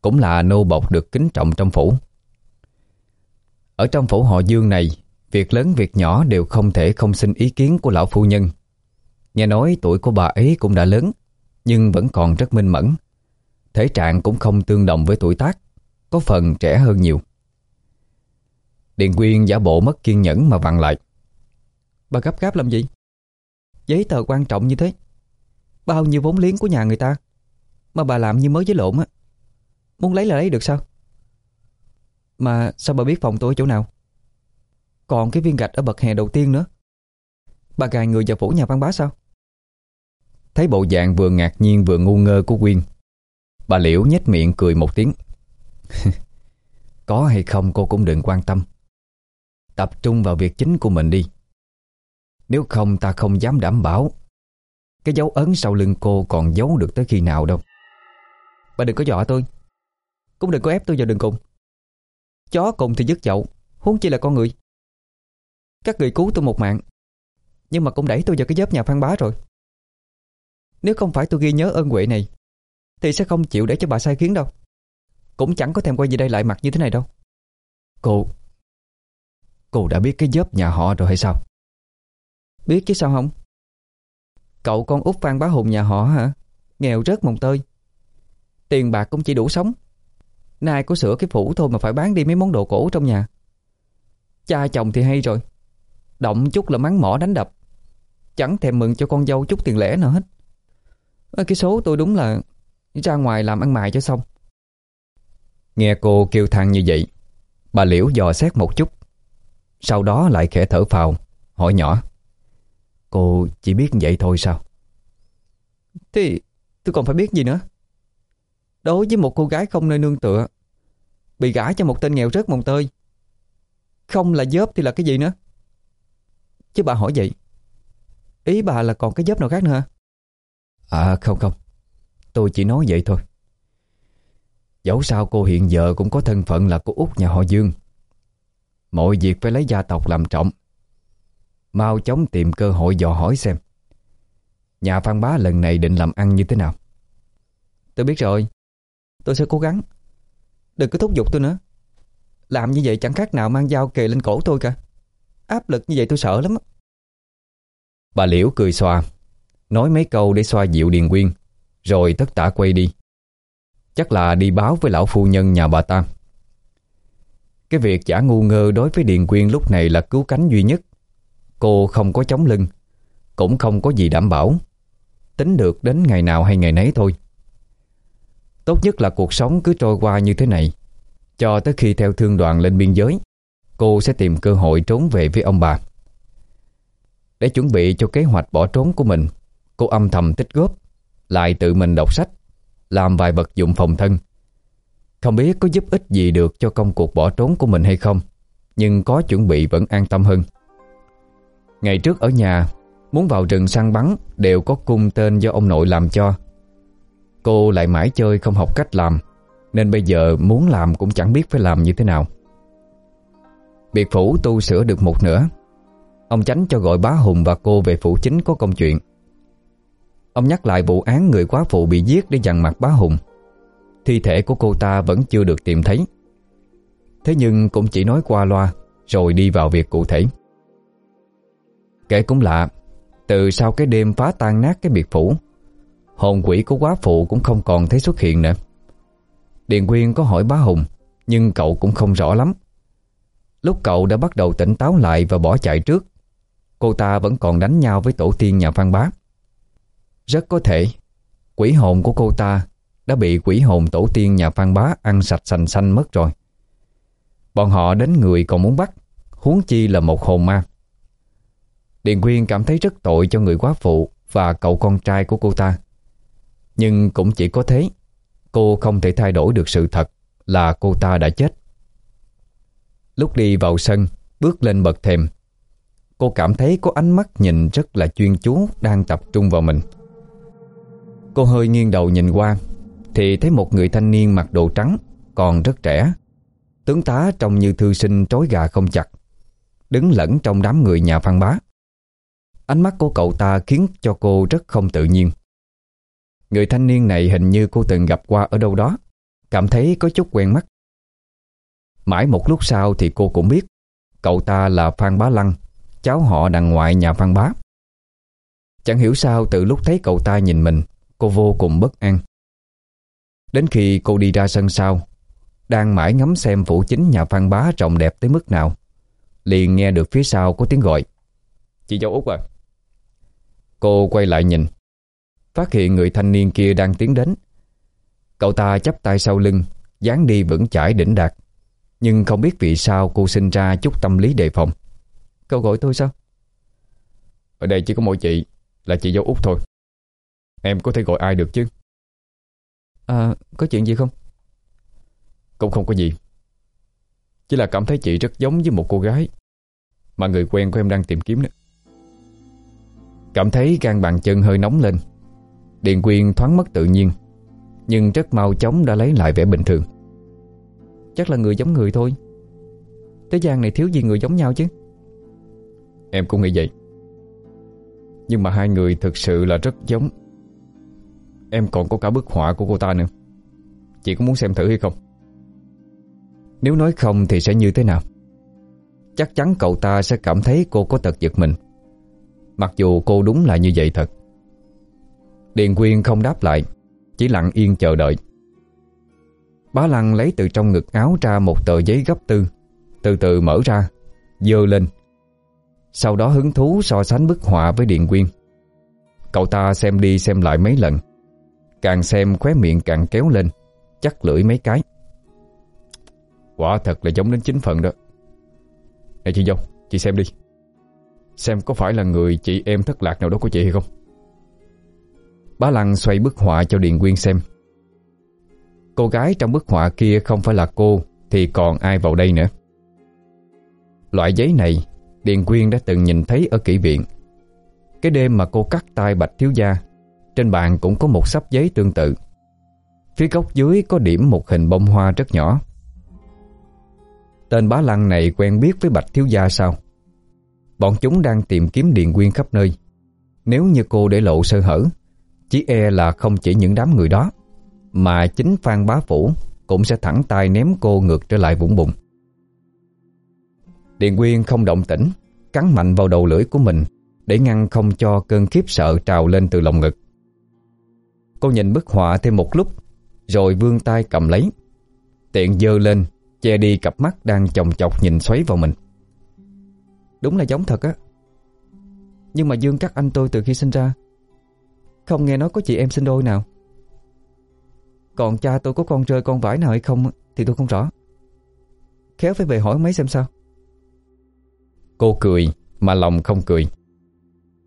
cũng là nô bộc được kính trọng trong phủ. Ở trong phủ họ Dương này, Việc lớn việc nhỏ đều không thể không xin ý kiến của lão phu nhân. Nghe nói tuổi của bà ấy cũng đã lớn, Nhưng vẫn còn rất minh mẫn. Thể trạng cũng không tương đồng với tuổi tác, Có phần trẻ hơn nhiều. Điện Quyên giả bộ mất kiên nhẫn mà vặn lại. Bà gấp gáp làm gì? Giấy tờ quan trọng như thế. Bao nhiêu vốn liếng của nhà người ta? Mà bà làm như mới với lộn á. Muốn lấy là lấy được sao? Mà sao bà biết phòng tôi ở chỗ nào? Còn cái viên gạch ở bậc hè đầu tiên nữa. Bà gài người vào phủ nhà văn bá sao? Thấy bộ dạng vừa ngạc nhiên vừa ngu ngơ của Quyên, Bà Liễu nhếch miệng cười một tiếng. Có hay không cô cũng đừng quan tâm. Tập trung vào việc chính của mình đi. Nếu không ta không dám đảm bảo Cái dấu ấn sau lưng cô còn giấu được tới khi nào đâu. Bà đừng có dọa tôi. Cũng đừng có ép tôi vào đường cùng. Chó cùng thì dứt chậu, Huống chi là con người. Các người cứu tôi một mạng, Nhưng mà cũng đẩy tôi vào cái giớp nhà phan bá rồi. Nếu không phải tôi ghi nhớ ơn huệ này, Thì sẽ không chịu để cho bà sai khiến đâu. Cũng chẳng có thèm quay về đây lại mặt như thế này đâu. Cô Cô đã biết cái giớp nhà họ rồi hay sao? Biết chứ sao không? Cậu con út Phan Bá Hùng nhà họ hả? Nghèo rớt mồng tơi. Tiền bạc cũng chỉ đủ sống. Nay có sửa cái phủ thôi mà phải bán đi mấy món đồ cổ trong nhà. Cha chồng thì hay rồi. Động chút là mắng mỏ đánh đập. Chẳng thèm mừng cho con dâu chút tiền lẻ nào hết. Cái số tôi đúng là Ra ngoài làm ăn mài cho xong. Nghe cô kêu than như vậy Bà Liễu dò xét một chút. Sau đó lại khẽ thở phào Hỏi nhỏ. Cô chỉ biết vậy thôi sao? Thì tôi còn phải biết gì nữa Đối với một cô gái không nơi nương tựa Bị gả cho một tên nghèo rớt mồng tơi. Không là dớp thì là cái gì nữa? Chứ bà hỏi vậy. Ý bà là còn cái dớp nào khác nữa hả? À không không. Tôi chỉ nói vậy thôi. Dẫu sao cô hiện giờ cũng có thân phận là cô út nhà họ Dương. Mọi việc phải lấy gia tộc làm trọng. Mau chóng tìm cơ hội dò hỏi xem. Nhà Phan Bá lần này định làm ăn như thế nào? Tôi biết rồi Tôi sẽ cố gắng. Đừng cứ thúc giục tôi nữa. Làm như vậy chẳng khác nào mang dao kề lên cổ tôi cả. Áp lực như vậy tôi sợ lắm Bà Liễu cười xoa, Nói mấy câu để xoa dịu Điền Quyên, Rồi tất tả quay đi. Chắc là đi báo với lão phu nhân nhà bà ta. Cái việc giả ngu ngơ đối với Điền Quyên lúc này là cứu cánh duy nhất. Cô không có chống lưng, Cũng không có gì đảm bảo. Tính được đến ngày nào hay ngày nấy thôi. Tốt nhất là cuộc sống cứ trôi qua như thế này. Cho tới khi theo thương đoàn lên biên giới, Cô sẽ tìm cơ hội trốn về với ông bà. Để chuẩn bị cho kế hoạch bỏ trốn của mình, Cô âm thầm tích góp, Lại tự mình đọc sách, Làm vài vật dụng phòng thân. Không biết có giúp ích gì được cho công cuộc bỏ trốn của mình hay không, Nhưng có chuẩn bị vẫn an tâm hơn. Ngày trước ở nhà, Muốn vào rừng săn bắn Đều có cung tên do ông nội làm cho. Cô lại mãi chơi không học cách làm, Nên bây giờ muốn làm cũng chẳng biết phải làm như thế nào. Biệt phủ tu sửa được một nửa, Ông tránh cho gọi bá Hùng và cô về phủ chính có công chuyện. Ông nhắc lại vụ án người quá phụ bị giết để dằn mặt bá Hùng. Thi thể của cô ta vẫn chưa được tìm thấy. Thế nhưng cũng chỉ nói qua loa, Rồi đi vào việc cụ thể. Kể cũng lạ, Từ sau cái đêm phá tan nát cái biệt phủ Hồn quỷ của quá phụ cũng không còn thấy xuất hiện nữa. Điền Quyên có hỏi bá Hùng, Nhưng cậu cũng không rõ lắm. Lúc cậu đã bắt đầu tỉnh táo lại và bỏ chạy trước, Cô ta vẫn còn đánh nhau với tổ tiên nhà Phan Bá. Rất có thể, Quỷ hồn của cô ta Đã bị quỷ hồn tổ tiên nhà Phan Bá Ăn sạch sành xanh mất rồi. Bọn họ đến người còn muốn bắt, Huống chi là một hồn ma. Điền Quyên cảm thấy rất tội cho người quá phụ Và cậu con trai của cô ta. Nhưng cũng chỉ có thế, Cô không thể thay đổi được sự thật Là cô ta đã chết. Lúc đi vào sân, Bước lên bậc thềm, Cô cảm thấy có ánh mắt nhìn rất là chuyên chú Đang tập trung vào mình. Cô hơi nghiêng đầu nhìn qua, Thì thấy một người thanh niên mặc đồ trắng, Còn rất trẻ, Tướng tá trông như thư sinh trói gà không chặt, Đứng lẫn trong đám người nhà phan bá. Ánh mắt của cậu ta khiến cho cô rất không tự nhiên. Người thanh niên này hình như cô từng gặp qua ở đâu đó. Cảm thấy có chút quen mắt. Mãi một lúc sau thì cô cũng biết, Cậu ta là Phan Bá Lăng, Cháu họ đằng ngoại nhà Phan Bá. Chẳng hiểu sao từ lúc thấy cậu ta nhìn mình, Cô vô cùng bất an. Đến khi cô đi ra sân sau, Đang mãi ngắm xem phủ chính nhà Phan Bá rộng đẹp tới mức nào, Liền nghe được phía sau có tiếng gọi. Chị dâu Út à. Cô quay lại nhìn Phát hiện người thanh niên kia đang tiến đến. Cậu ta chắp tay sau lưng dáng đi vững chãi đỉnh đạt. Nhưng không biết vì sao cô sinh ra chút tâm lý đề phòng. Cậu gọi tôi sao? Ở đây chỉ có mỗi chị Là chị dâu út thôi. Em có thể gọi ai được chứ? À có chuyện gì không? Cũng không có gì. Chỉ là cảm thấy chị rất giống với một cô gái Mà người quen của em đang tìm kiếm nữa Cảm thấy gan bàn chân hơi nóng lên Điện quyền thoáng mất tự nhiên, Nhưng rất mau chóng đã lấy lại vẻ bình thường. Chắc là người giống người thôi. Thế gian này thiếu gì người giống nhau chứ? Em cũng nghĩ vậy. Nhưng mà hai người thực sự là rất giống. Em còn có cả bức họa của cô ta nữa. Chị có muốn xem thử hay không? Nếu nói không thì sẽ như thế nào? Chắc chắn cậu ta sẽ cảm thấy cô có tật giật mình. Mặc dù cô đúng là như vậy thật. Điền Quyên không đáp lại, Chỉ lặng yên chờ đợi. Bá Lăng lấy từ trong ngực áo ra một tờ giấy gấp tư, Từ từ mở ra, Dơ lên. Sau đó hứng thú so sánh bức họa với Điện Quyên. Cậu ta xem đi xem lại mấy lần, Càng xem khóe miệng càng kéo lên, Chắc lưỡi mấy cái. Quả thật là giống đến chính phần đó. Này chị dâu Chị xem đi, Xem có phải là người chị em thất lạc nào đó của chị hay không? Bá Lăng xoay bức họa cho Điền Quyên xem. Cô gái trong bức họa kia không phải là cô, Thì còn ai vào đây nữa? Loại giấy này, Điền Quyên đã từng nhìn thấy ở kỹ viện. Cái đêm mà cô cắt tay Bạch Thiếu Gia, Trên bàn cũng có một sắp giấy tương tự. Phía góc dưới có điểm một hình bông hoa rất nhỏ. Tên bá lăng này quen biết với Bạch Thiếu Gia sao? Bọn chúng đang tìm kiếm Điền Quyên khắp nơi. Nếu như cô để lộ sơ hở chỉ e là không chỉ những đám người đó, Mà chính Phan Bá Phủ Cũng sẽ thẳng tay ném cô ngược trở lại vũng bụng Điền Quyên không động tĩnh, Cắn mạnh vào đầu lưỡi của mình Để ngăn không cho cơn khiếp sợ trào lên từ lòng ngực. Cô nhìn bức họa thêm một lúc, Rồi vươn tay cầm lấy, Tiện dơ lên, Che đi cặp mắt đang chồng chọc nhìn xoáy vào mình. Đúng là giống thật á. Nhưng mà Dương cắt anh tôi từ khi sinh ra không nghe nói có chị em sinh đôi nào. Còn cha tôi có con rơi con vải nào hay không Thì tôi không rõ. Khéo phải về hỏi mấy xem sao. Cô cười, mà lòng không cười.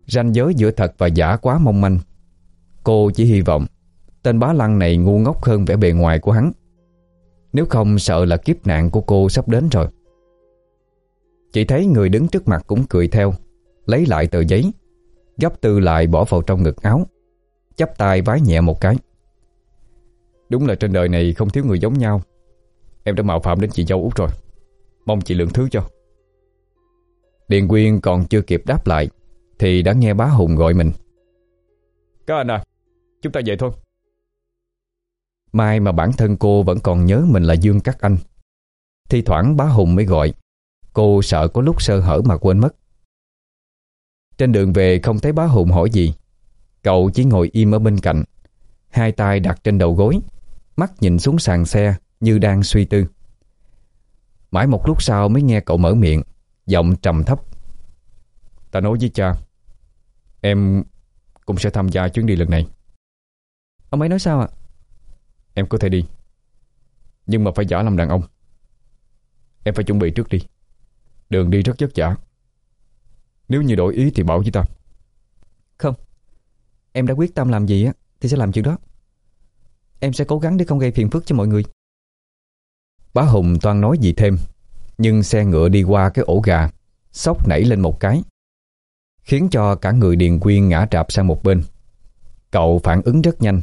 Ranh giới giữa thật và giả quá mong manh. Cô chỉ hy vọng, Tên bá lăng này ngu ngốc hơn vẻ bề ngoài của hắn. Nếu không, sợ là kiếp nạn của cô sắp đến rồi. Chị thấy người đứng trước mặt cũng cười theo, Lấy lại tờ giấy, Gấp tư lại bỏ vào trong ngực áo chắp tay vái nhẹ một cái. Đúng là trên đời này không thiếu người giống nhau. Em đã mạo phạm đến chị dâu út rồi. Mong chị lượng thứ cho. Điền Quyên còn chưa kịp đáp lại Thì đã nghe bá Hùng gọi mình. Các anh à Chúng ta về thôi. Mai mà bản thân cô vẫn còn nhớ mình là Dương Cát Anh. Thi thoảng bá Hùng mới gọi Cô sợ có lúc sơ hở mà quên mất. Trên đường về không thấy bá Hùng hỏi gì Cậu chỉ ngồi im ở bên cạnh. Hai tay đặt trên đầu gối Mắt nhìn xuống sàn xe Như đang suy tư. Mãi một lúc sau mới nghe cậu mở miệng Giọng trầm thấp. Ta nói với cha Em cũng sẽ tham gia chuyến đi lần này. Ông ấy nói sao ạ? Em có thể đi Nhưng mà phải giả làm đàn ông. Em phải chuẩn bị trước đi. Đường đi rất vất vả. Nếu như đổi ý thì bảo với ta. Không Em đã quyết tâm làm gì á, Thì sẽ làm chuyện đó. Em sẽ cố gắng để không gây phiền phức cho mọi người. Bá Hùng toan nói gì thêm, Nhưng xe ngựa đi qua cái ổ gà, Sóc nảy lên một cái. Khiến cho cả người Điền Quyên ngã trạp sang một bên. Cậu phản ứng rất nhanh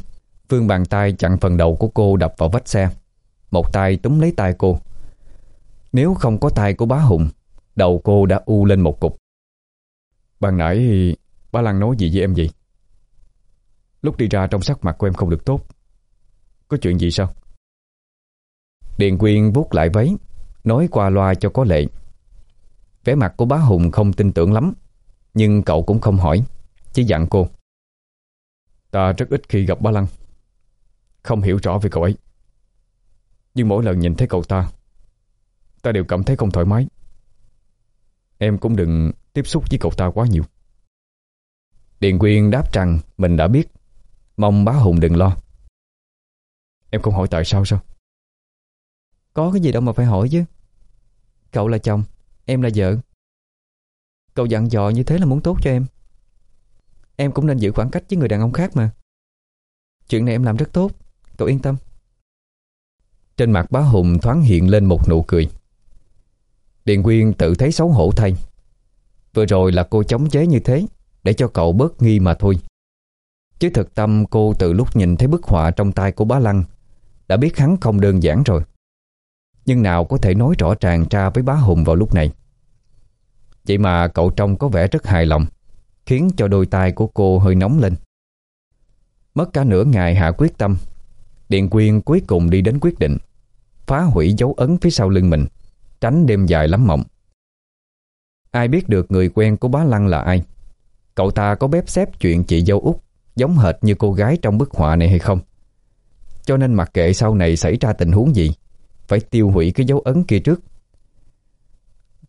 Phương bàn tay chặn phần đầu của cô đập vào vách xe. Một tay túm lấy tay cô. Nếu không có tay của bá Hùng, Đầu cô đã u lên một cục. Ban nãy, bá Lăng nói gì với em vậy? Lúc đi ra trong sắc mặt của em không được tốt. Có chuyện gì sao? Điền Quyên vuốt lại váy, Nói qua loa cho có lệ. Vẻ mặt của bá Hùng không tin tưởng lắm, Nhưng cậu cũng không hỏi, Chỉ dặn cô. Ta rất ít khi gặp bá Lăng, Không hiểu rõ về cậu ấy. Nhưng mỗi lần nhìn thấy cậu ta Ta đều cảm thấy không thoải mái. Em cũng đừng tiếp xúc với cậu ta quá nhiều. Điền Quyên đáp rằng mình đã biết. Mong bá Hùng đừng lo. Em không hỏi tại sao sao? Có cái gì đâu mà phải hỏi chứ. Cậu là chồng Em là vợ. Cậu dặn dò như thế là muốn tốt cho em. Em cũng nên giữ khoảng cách với người đàn ông khác mà. Chuyện này em làm rất tốt Cậu yên tâm. Trên mặt bá Hùng thoáng hiện lên một nụ cười. Điền Quyên tự thấy xấu hổ thay. Vừa rồi là cô chống chế như thế Để cho cậu bớt nghi mà thôi Chứ thực tâm cô từ lúc nhìn thấy bức họa trong tay của bá Lăng, Đã biết hắn không đơn giản rồi. Nhưng nào có thể nói rõ ràng ra với bá Hùng vào lúc này. Vậy mà cậu trông có vẻ rất hài lòng, Khiến cho đôi tay của cô hơi nóng lên. Mất cả nửa ngày hạ quyết tâm, Điện Quyên cuối cùng đi đến quyết định, Phá hủy dấu ấn phía sau lưng mình, Tránh đêm dài lắm mộng. Ai biết được người quen của bá Lăng là ai? Cậu ta có bếp xếp chuyện chị dâu út. Giống hệt như cô gái trong bức họa này hay không? Cho nên mặc kệ sau này xảy ra tình huống gì, Phải tiêu hủy cái dấu ấn kia trước.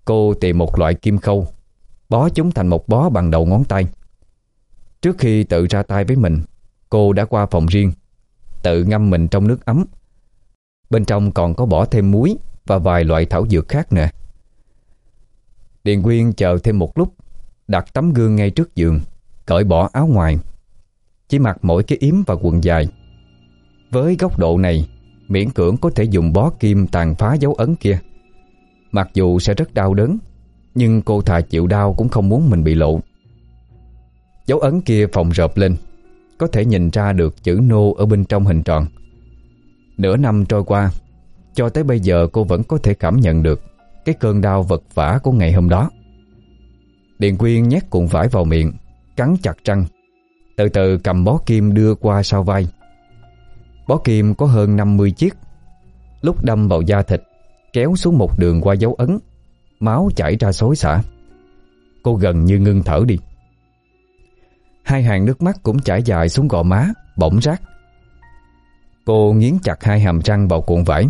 Cô tìm một loại kim khâu, Bó chúng thành một bó bằng đầu ngón tay. Trước khi tự ra tay với mình, Cô đã qua phòng riêng, Tự ngâm mình trong nước ấm. Bên trong còn có bỏ thêm muối Và vài loại thảo dược khác nữa. Điền Quyên chờ thêm một lúc, Đặt tấm gương ngay trước giường, Cởi bỏ áo ngoài. Chỉ mặc mỗi cái yếm và quần dài. Với góc độ này, Miễn cưỡng có thể dùng bó kim tàn phá dấu ấn kia. Mặc dù sẽ rất đau đớn, Nhưng cô thà chịu đau cũng không muốn mình bị lộ. Dấu ấn kia phòng rợp lên, Có thể nhìn ra được chữ nô ở bên trong hình tròn. Nửa năm trôi qua, Cho tới bây giờ cô vẫn có thể cảm nhận được Cái cơn đau vật vả của ngày hôm đó. Điền Quyên nhét cuộn vải vào miệng, Cắn chặt răng. Từ từ cầm bó kim đưa qua sau vai. Bó kim có hơn 50 chiếc. Lúc đâm vào da thịt, Kéo xuống một đường qua dấu ấn, Máu chảy ra xối xả. Cô gần như ngưng thở đi. Hai hàng nước mắt cũng chảy dài xuống gò má Bỗng rác. Cô nghiến chặt hai hàm răng vào cuộn vải.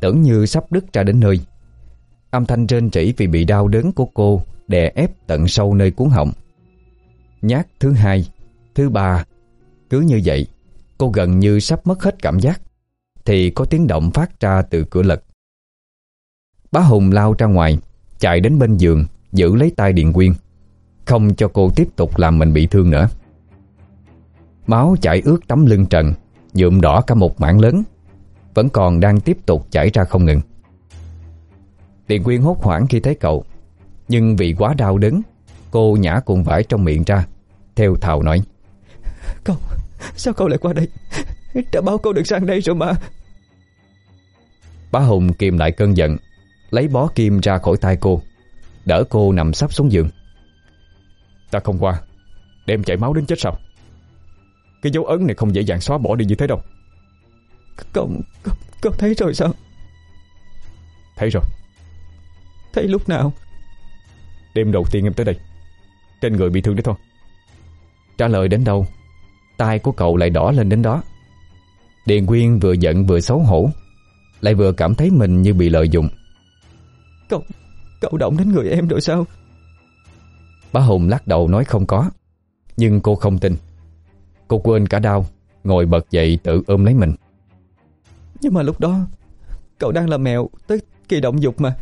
Tưởng như sắp đứt ra đến nơi. Âm thanh trên trĩ vì bị đau đớn của cô Đè ép tận sâu nơi cuốn họng. Nhát thứ hai Thứ ba, Cứ như vậy, Cô gần như sắp mất hết cảm giác, Thì có tiếng động phát ra từ cửa lật. Bá Hùng lao ra ngoài, Chạy đến bên giường, Giữ lấy tay Điện Quyên, Không cho cô tiếp tục làm mình bị thương nữa. Máu chảy ướt tấm lưng trần, Nhuộm đỏ cả một mảng lớn, Vẫn còn đang tiếp tục chảy ra không ngừng. Điện Quyên hốt hoảng khi thấy cậu, Nhưng vì quá đau đớn, Cô nhả cuộn vải trong miệng ra, Theo thào nói. Cậu, sao cậu lại qua đây? Đã báo cậu được sang đây rồi mà. Bá Hùng kìm lại cơn giận Lấy bó kim ra khỏi tay cô Đỡ cô nằm sắp xuống giường. Ta không qua Đem chảy máu đến chết sao? Cái dấu ấn này không dễ dàng xóa bỏ đi như thế đâu. Cậu, cậu, cậu thấy rồi sao? Thấy rồi. Thấy lúc nào? Đêm đầu tiên em tới đây Trên người bị thương đấy thôi. Trả lời đến đâu tay của cậu lại đỏ lên đến đó. Điền Quyên vừa giận vừa xấu hổ Lại vừa cảm thấy mình như bị lợi dụng. Cậu, cậu động đến người em rồi sao? Bá Hùng lắc đầu nói không có Nhưng cô không tin. Cô quên cả đau Ngồi bật dậy tự ôm lấy mình. Nhưng mà lúc đó Cậu đang là mèo tới kỳ động dục mà.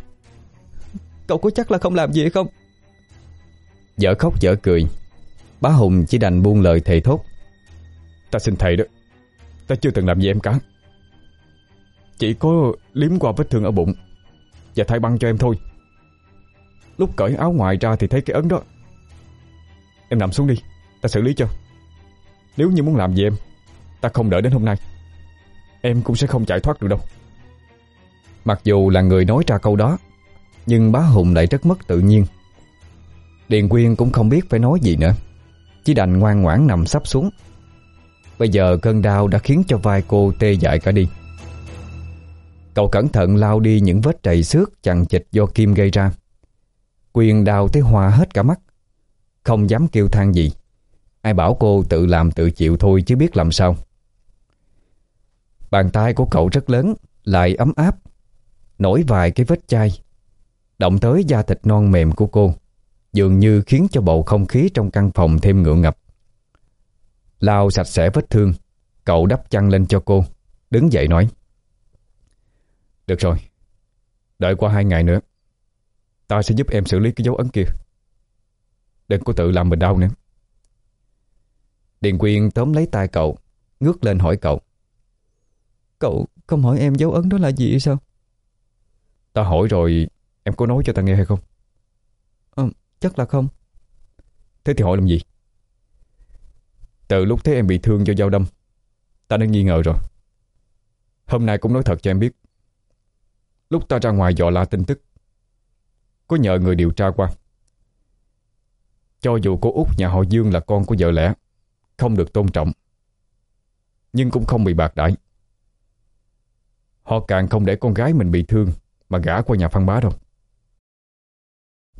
Cậu có chắc là không làm gì không? Dở khóc dở cười Bá Hùng chỉ đành buông lời thề thốt Ta xin thầy đó. Ta chưa từng làm gì em cả. Chỉ có liếm qua vết thương ở bụng Và thay băng cho em thôi. Lúc cởi áo ngoài ra thì thấy cái ấn đó. Em nằm xuống đi, Ta xử lý cho. Nếu như muốn làm gì em, Ta không đợi đến hôm nay, Em cũng sẽ không chạy thoát được đâu. Mặc dù là người nói ra câu đó, Nhưng bá Hùng lại rất mất tự nhiên. Điền Quyên cũng không biết phải nói gì nữa. Chỉ đành ngoan ngoãn nằm sắp xuống. Bây giờ cơn đau đã khiến cho vai cô tê dại cả đi. Cậu cẩn thận lao đi những vết trầy xước chằng chịch do kim gây ra. Quyền đau tới hoa hết cả mắt. Không dám kêu than gì. Ai bảo cô tự làm tự chịu thôi chứ biết làm sao. Bàn tay của cậu rất lớn, Lại ấm áp. Nổi vài cái vết chai. Động tới da thịt non mềm của cô. Dường như khiến cho bầu không khí trong căn phòng thêm ngượng ngập. Lau sạch sẽ vết thương. Cậu đắp chăn lên cho cô. Đứng dậy nói. Được rồi. Đợi qua hai ngày nữa Ta sẽ giúp em xử lý cái dấu ấn kia. Đừng có tự làm mình đau nữa. Điền Quyên tóm lấy tay cậu Ngước lên hỏi cậu. Cậu không hỏi em dấu ấn đó là gì sao? Ta hỏi rồi Em có nói cho ta nghe hay không? Ờ chắc là không. Thế thì hỏi làm gì từ lúc thấy em bị thương do dao đâm, Ta đã nghi ngờ rồi. Hôm nay cũng nói thật cho em biết, Lúc ta ra ngoài dò la tin tức, Có nhờ người điều tra qua. Cho dù cô út nhà họ Dương là con của vợ lẽ, Không được tôn trọng, Nhưng cũng không bị bạc đãi. Họ càng không để con gái mình bị thương Mà gã qua nhà Phan Bá đâu.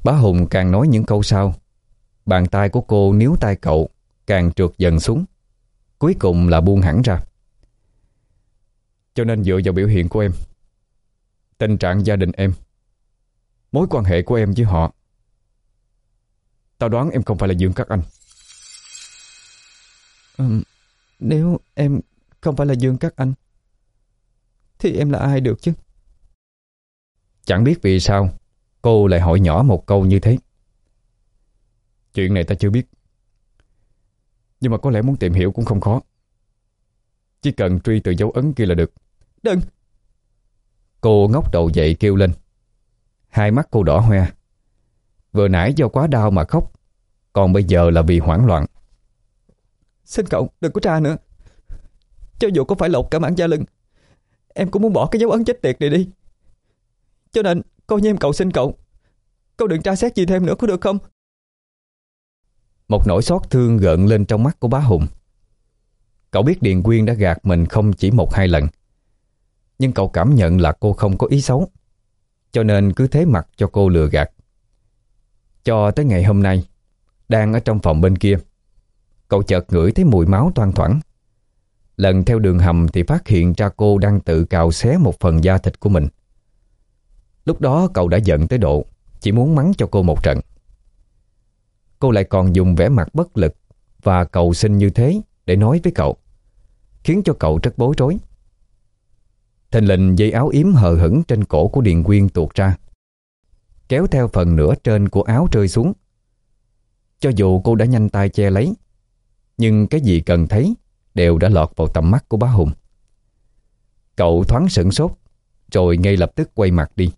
Bá Hùng càng nói những câu sau. Bàn tay của cô níu tay cậu Càng trượt dần xuống. Cuối cùng là buông hẳn ra. Cho nên dựa vào biểu hiện của em Tình trạng gia đình em Mối quan hệ của em với họ Tao đoán em không phải là Dương Các Anh. Ừ, Nếu em không phải là Dương Các Anh Thì em là ai được chứ? Chẳng biết vì sao Cô lại hỏi nhỏ một câu như thế. Chuyện này ta chưa biết nhưng mà có lẽ muốn tìm hiểu cũng không khó. Chỉ cần truy từ dấu ấn kia là được. Đừng! Cô ngóc đầu dậy kêu lên. Hai mắt cô đỏ hoe. Vừa nãy do quá đau mà khóc. Còn bây giờ là vì hoảng loạn. Xin cậu, đừng có tra nữa. Cho dù có phải lột cả mảng da lưng, Em cũng muốn bỏ cái dấu ấn chết tiệt này đi. Cho nên coi như em cậu xin cậu. Cậu đừng tra xét gì thêm nữa có được không? Một nỗi xót thương gợn lên trong mắt của bá Hùng. Cậu biết Điền Quyên đã gạt mình không chỉ một hai lần. Nhưng cậu cảm nhận là cô không có ý xấu. Cho nên cứ thế mặt cho cô lừa gạt. Cho tới ngày hôm nay, Đang ở trong phòng bên kia, Cậu chợt ngửi thấy mùi máu toan thoảng. Lần theo đường hầm thì phát hiện ra cô đang tự cào xé một phần da thịt của mình. Lúc đó cậu đã giận tới độ, chỉ muốn mắng cho cô một trận. Cô lại còn dùng vẻ mặt bất lực và cầu xin như thế để nói với cậu, khiến cho cậu rất bối rối. Thình lình dây áo yếm hờ hững trên cổ của Điền Quyên tuột ra, kéo theo phần nửa trên của áo rơi xuống. Cho dù cô đã nhanh tay che lấy, nhưng cái gì cần thấy đều đã lọt vào tầm mắt của bá Hùng. Cậu thoáng sửng sốt, rồi ngay lập tức quay mặt đi.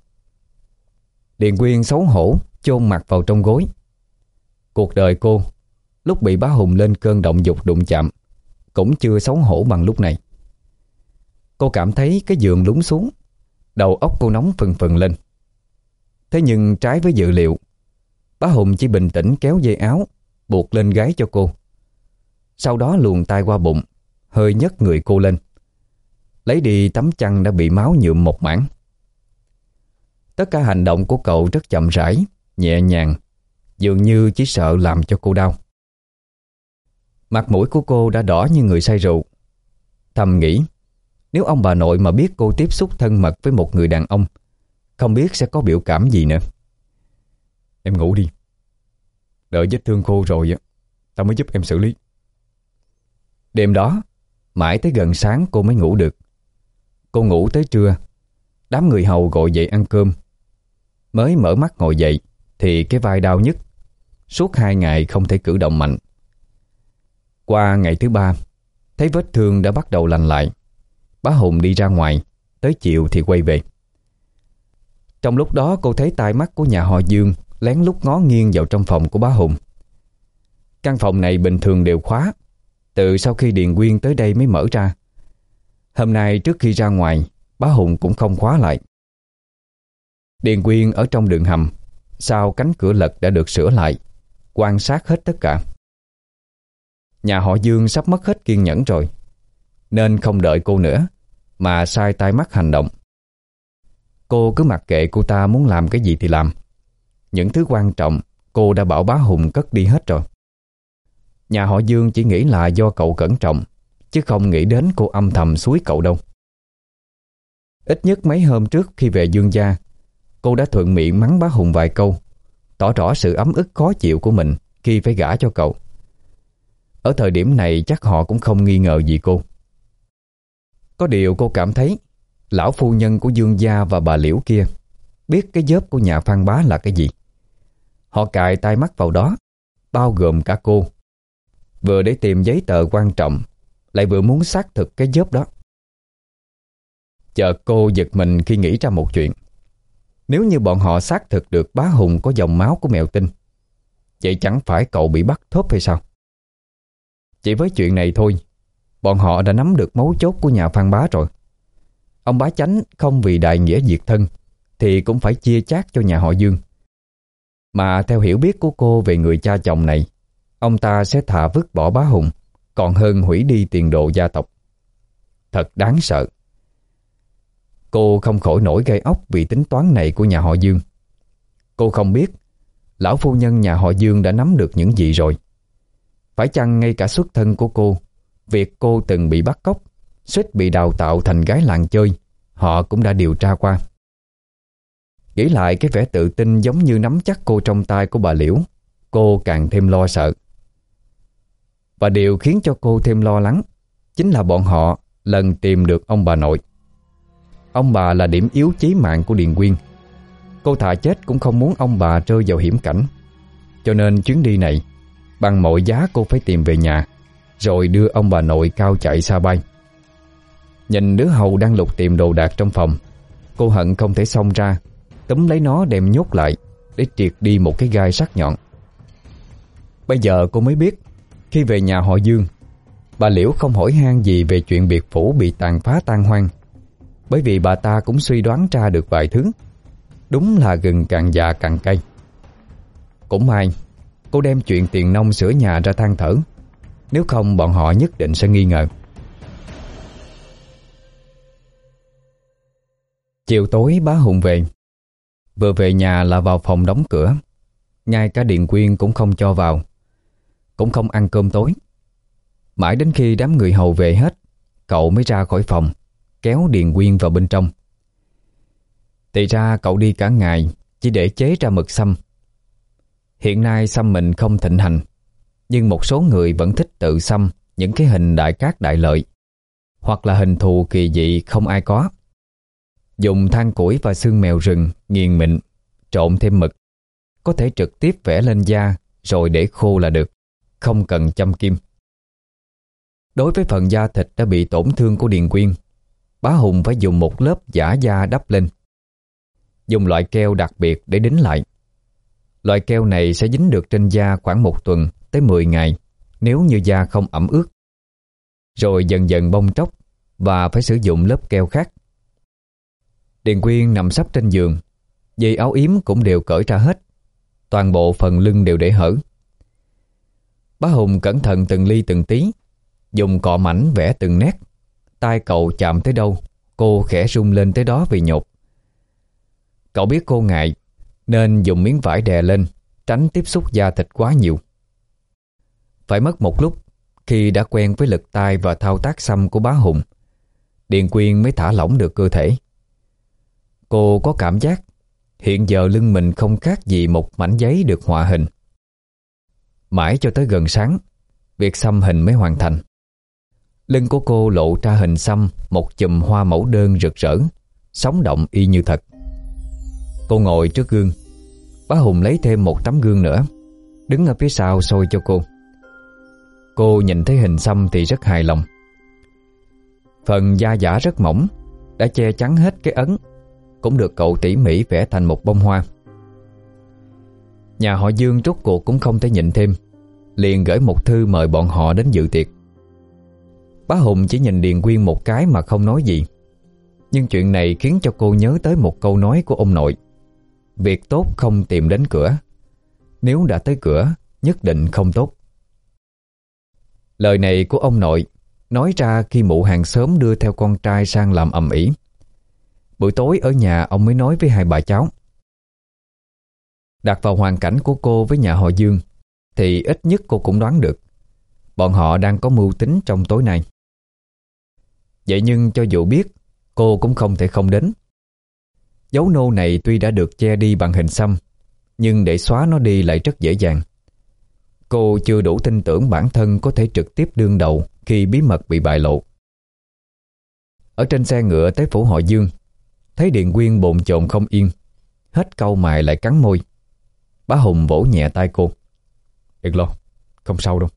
Điền Quyên xấu hổ, chôn mặt vào trong gối. Cuộc đời cô, lúc bị bá Hùng lên cơn động dục đụng chạm, cũng chưa xấu hổ bằng lúc này. Cô cảm thấy cái giường lún xuống, đầu óc cô nóng phần phần lên. Thế nhưng trái với dự liệu, bá Hùng chỉ bình tĩnh kéo dây áo, buộc lên gái cho cô. Sau đó luồn tay qua bụng, hơi nhấc người cô lên. Lấy đi tấm chăn đã bị máu nhuộm một mảng. Tất cả hành động của cậu rất chậm rãi, nhẹ nhàng, dường như chỉ sợ làm cho cô đau. Mặt mũi của cô đã đỏ như người say rượu. Thầm nghĩ, nếu ông bà nội mà biết cô tiếp xúc thân mật với một người đàn ông, không biết sẽ có biểu cảm gì nữa. Em ngủ đi. Đợi vết thương khô rồi, tao mới giúp em xử lý. Đêm đó, mãi tới gần sáng cô mới ngủ được. Cô ngủ tới trưa, đám người hầu gọi dậy ăn cơm. Mới mở mắt ngồi dậy thì cái vai đau nhất. Suốt hai ngày không thể cử động mạnh. Qua ngày thứ ba, thấy vết thương đã bắt đầu lành lại. Bá Hùng đi ra ngoài, tới chiều thì quay về. Trong lúc đó cô thấy tai mắt của nhà họ Dương lén lút ngó nghiêng vào trong phòng của bá Hùng. Căn phòng này bình thường đều khóa, từ sau khi Điền Quyên tới đây mới mở ra. Hôm nay trước khi ra ngoài, bá Hùng cũng không khóa lại. Điền Quyên ở trong đường hầm, sau cánh cửa lật đã được sửa lại, quan sát hết tất cả. Nhà họ Dương sắp mất hết kiên nhẫn rồi, nên không đợi cô nữa, mà sai tay mắt hành động. Cô cứ mặc kệ cô ta muốn làm cái gì thì làm. Những thứ quan trọng cô đã bảo bá Hùng cất đi hết rồi. Nhà họ Dương chỉ nghĩ là do cậu cẩn trọng, chứ không nghĩ đến cô âm thầm suối cậu đâu. Ít nhất mấy hôm trước khi về Dương gia, cô đã thuận miệng mắng bá Hùng vài câu, tỏ rõ sự ấm ức khó chịu của mình khi phải gả cho cậu. Ở thời điểm này chắc họ cũng không nghi ngờ gì cô. Có điều cô cảm thấy lão phu nhân của Dương Gia và bà Liễu kia biết cái dớp của nhà Phan Bá là cái gì. Họ cài tai mắt vào đó, bao gồm cả cô. Vừa để tìm giấy tờ quan trọng, lại vừa muốn xác thực cái dớp đó. Chợt cô giật mình khi nghĩ ra một chuyện. Nếu như bọn họ xác thực được bá hùng có dòng máu của mèo tinh, vậy chẳng phải cậu bị bắt thốt hay sao? Chỉ với chuyện này thôi, bọn họ đã nắm được mấu chốt của nhà Phan Bá rồi. Ông bá chánh không vì đại nghĩa diệt thân thì cũng phải chia chác cho nhà họ Dương. Mà theo hiểu biết của cô về người cha chồng này, ông ta sẽ thả vứt bỏ bá hùng, còn hơn hủy đi tiền độ gia tộc. Thật đáng sợ. Cô không khỏi nổi gai ốc vì tính toán này của nhà họ Dương. Cô không biết lão phu nhân nhà họ Dương đã nắm được những gì rồi. Phải chăng ngay cả xuất thân của cô, việc cô từng bị bắt cóc, suýt bị đào tạo thành gái làng chơi, họ cũng đã điều tra qua. Nghĩ lại cái vẻ tự tin giống như nắm chắc cô trong tay của bà Liễu, cô càng thêm lo sợ. Và điều khiến cho cô thêm lo lắng chính là bọn họ lần tìm được ông bà nội. Ông bà là điểm yếu chí mạng của Điền Quyên. Cô thà chết cũng không muốn ông bà rơi vào hiểm cảnh. Cho nên chuyến đi này, bằng mọi giá cô phải tìm về nhà, rồi đưa ông bà nội cao chạy xa bay. Nhìn đứa hầu đang lục tìm đồ đạc trong phòng, cô hận không thể xông ra, túm lấy nó đem nhốt lại để triệt đi một cái gai sắc nhọn. Bây giờ cô mới biết, khi về nhà họ Dương, bà Liễu không hỏi han gì về chuyện biệt phủ bị tàn phá tan hoang bởi vì bà ta cũng suy đoán ra được vài thứ. Đúng là gừng càng già càng cay. Cũng may, Cô đem chuyện tiền nông sửa nhà ra than thở. Nếu không, bọn họ nhất định sẽ nghi ngờ. Chiều tối, bá Hùng về. Vừa về nhà là vào phòng đóng cửa. Ngay cả Điện Quyên cũng không cho vào. Cũng không ăn cơm tối. Mãi đến khi đám người hầu về hết, Cậu mới ra khỏi phòng. Kéo Điền Quyên vào bên trong. Thì ra cậu đi cả ngày Chỉ để chế ra mực xăm. Hiện nay xăm mình không thịnh hành, Nhưng một số người vẫn thích tự xăm Những cái hình đại cát đại lợi, Hoặc là hình thù kỳ dị không ai có. Dùng than củi và xương mèo rừng nghiền mịn, Trộn thêm mực, Có thể trực tiếp vẽ lên da Rồi để khô là được, Không cần châm kim. Đối với phần da thịt đã bị tổn thương của Điền Quyên Bá Hùng phải dùng một lớp giả da đắp lên Dùng loại keo đặc biệt để đính lại Loại keo này sẽ dính được trên da khoảng một tuần tới 10 ngày nếu như da không ẩm ướt. Rồi dần dần bong tróc và phải sử dụng lớp keo khác. Điền Quyên nằm sắp trên giường, dây áo yếm cũng đều cởi ra hết. Toàn bộ phần lưng đều để hở. Bá Hùng cẩn thận từng ly từng tí, dùng cọ mảnh vẽ từng nét tay cậu chạm tới đâu, cô khẽ rung lên tới đó vì nhột. Cậu biết cô ngại nên dùng miếng vải đè lên Tránh tiếp xúc da thịt quá nhiều. Phải mất một lúc Khi đã quen với lực tay và thao tác xăm của bá Hùng Điền Quyên mới thả lỏng được cơ thể. Cô có cảm giác Hiện giờ lưng mình không khác gì một mảnh giấy được họa hình. Mãi cho tới gần sáng Việc xăm hình mới hoàn thành. Lưng của cô lộ ra hình xăm, Một chùm hoa mẫu đơn rực rỡ Sống động y như thật. Cô ngồi trước gương. Bá Hùng lấy thêm một tấm gương nữa. Đứng ở phía sau soi cho cô. Cô nhìn thấy hình xăm thì rất hài lòng. Phần da giả rất mỏng, Đã che chắn hết cái ấn. Cũng được cậu tỉ mỉ vẽ thành một bông hoa. Nhà họ Dương rốt cuộc cũng không thể nhịn thêm. Liền gửi một thư mời bọn họ đến dự tiệc. Bá Hùng chỉ nhìn Điền Quyên một cái mà không nói gì. Nhưng chuyện này khiến cho cô nhớ tới một câu nói của ông nội. Việc tốt không tìm đến cửa. Nếu đã tới cửa, Nhất định không tốt. Lời này của ông nội Nói ra khi mụ hàng xóm đưa theo con trai sang làm ầm ĩ. Buổi tối ở nhà, ông mới nói với hai bà cháu. Đặt vào hoàn cảnh của cô với nhà họ Dương, Thì ít nhất cô cũng đoán được, Bọn họ đang có mưu tính trong tối nay. Vậy nhưng cho dù biết Cô cũng không thể không đến Dấu nô này tuy đã được che đi bằng hình xăm Nhưng để xóa nó đi lại rất dễ dàng Cô chưa đủ tin tưởng bản thân có thể trực tiếp đương đầu khi bí mật bị bại lộ. Ở trên xe ngựa tới phủ hội dương, thấy Điện Quyên bồn chồn không yên, hết câu mài lại cắn môi. Bá Hùng vỗ nhẹ tay cô. Đừng lo, không sao đâu.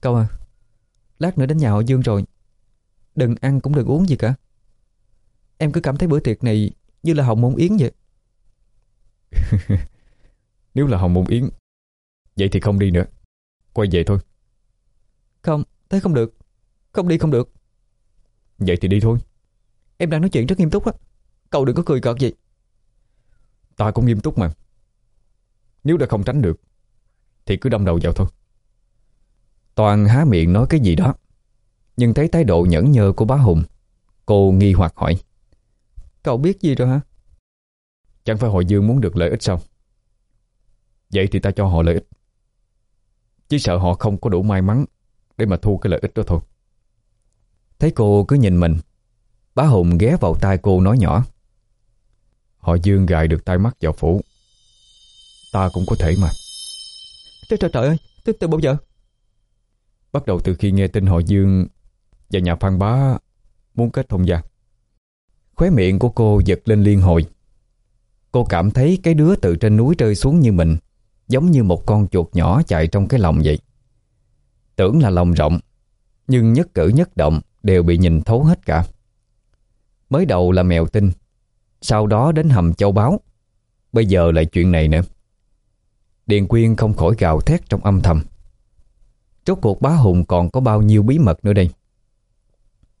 Câu à, lát nữa đến nhà hội dương rồi, đừng ăn cũng đừng uống gì cả. Em cứ cảm thấy bữa tiệc này như là hồng môn yến vậy. Nếu là hồng môn yến Vậy thì không đi nữa. Quay về thôi. Không, thế không được. Không đi không được. Vậy thì đi thôi. Em đang nói chuyện rất nghiêm túc á. Cậu đừng có cười cợt gì Ta cũng nghiêm túc mà. Nếu đã không tránh được Thì cứ đâm đầu vào thôi. Toàn há miệng nói cái gì đó Nhưng thấy thái độ nhẫn nhơ của bá Hùng Cô nghi hoặc hỏi Cậu biết gì rồi hả? Chẳng phải hội dương muốn được lợi ích sao? Vậy thì ta cho họ lợi ích. Chỉ sợ họ không có đủ may mắn để mà thu cái lợi ích đó thôi. Thấy cô cứ nhìn mình, bá Hùng ghé vào tai cô nói nhỏ. Họ dương gài được tai mắt vào phủ. Ta cũng có thể mà. Trời trời trời ơi, từ, từ bao giờ? Bắt đầu từ khi nghe tin họ dương và nhà Phan Bá muốn kết thông gia. Khóe miệng của cô giật lên liên hồi. Cô cảm thấy cái đứa từ trên núi rơi xuống như mình, Giống như một con chuột nhỏ chạy trong cái lòng vậy. Tưởng là lòng rộng, Nhưng nhất cử nhất động đều bị nhìn thấu hết cả. Mới đầu là mèo tinh, Sau đó đến hầm châu báu. Bây giờ lại chuyện này nữa. Điền Quyên không khỏi gào thét trong âm thầm. Rốt cuộc bá hùng còn có bao nhiêu bí mật nữa đây?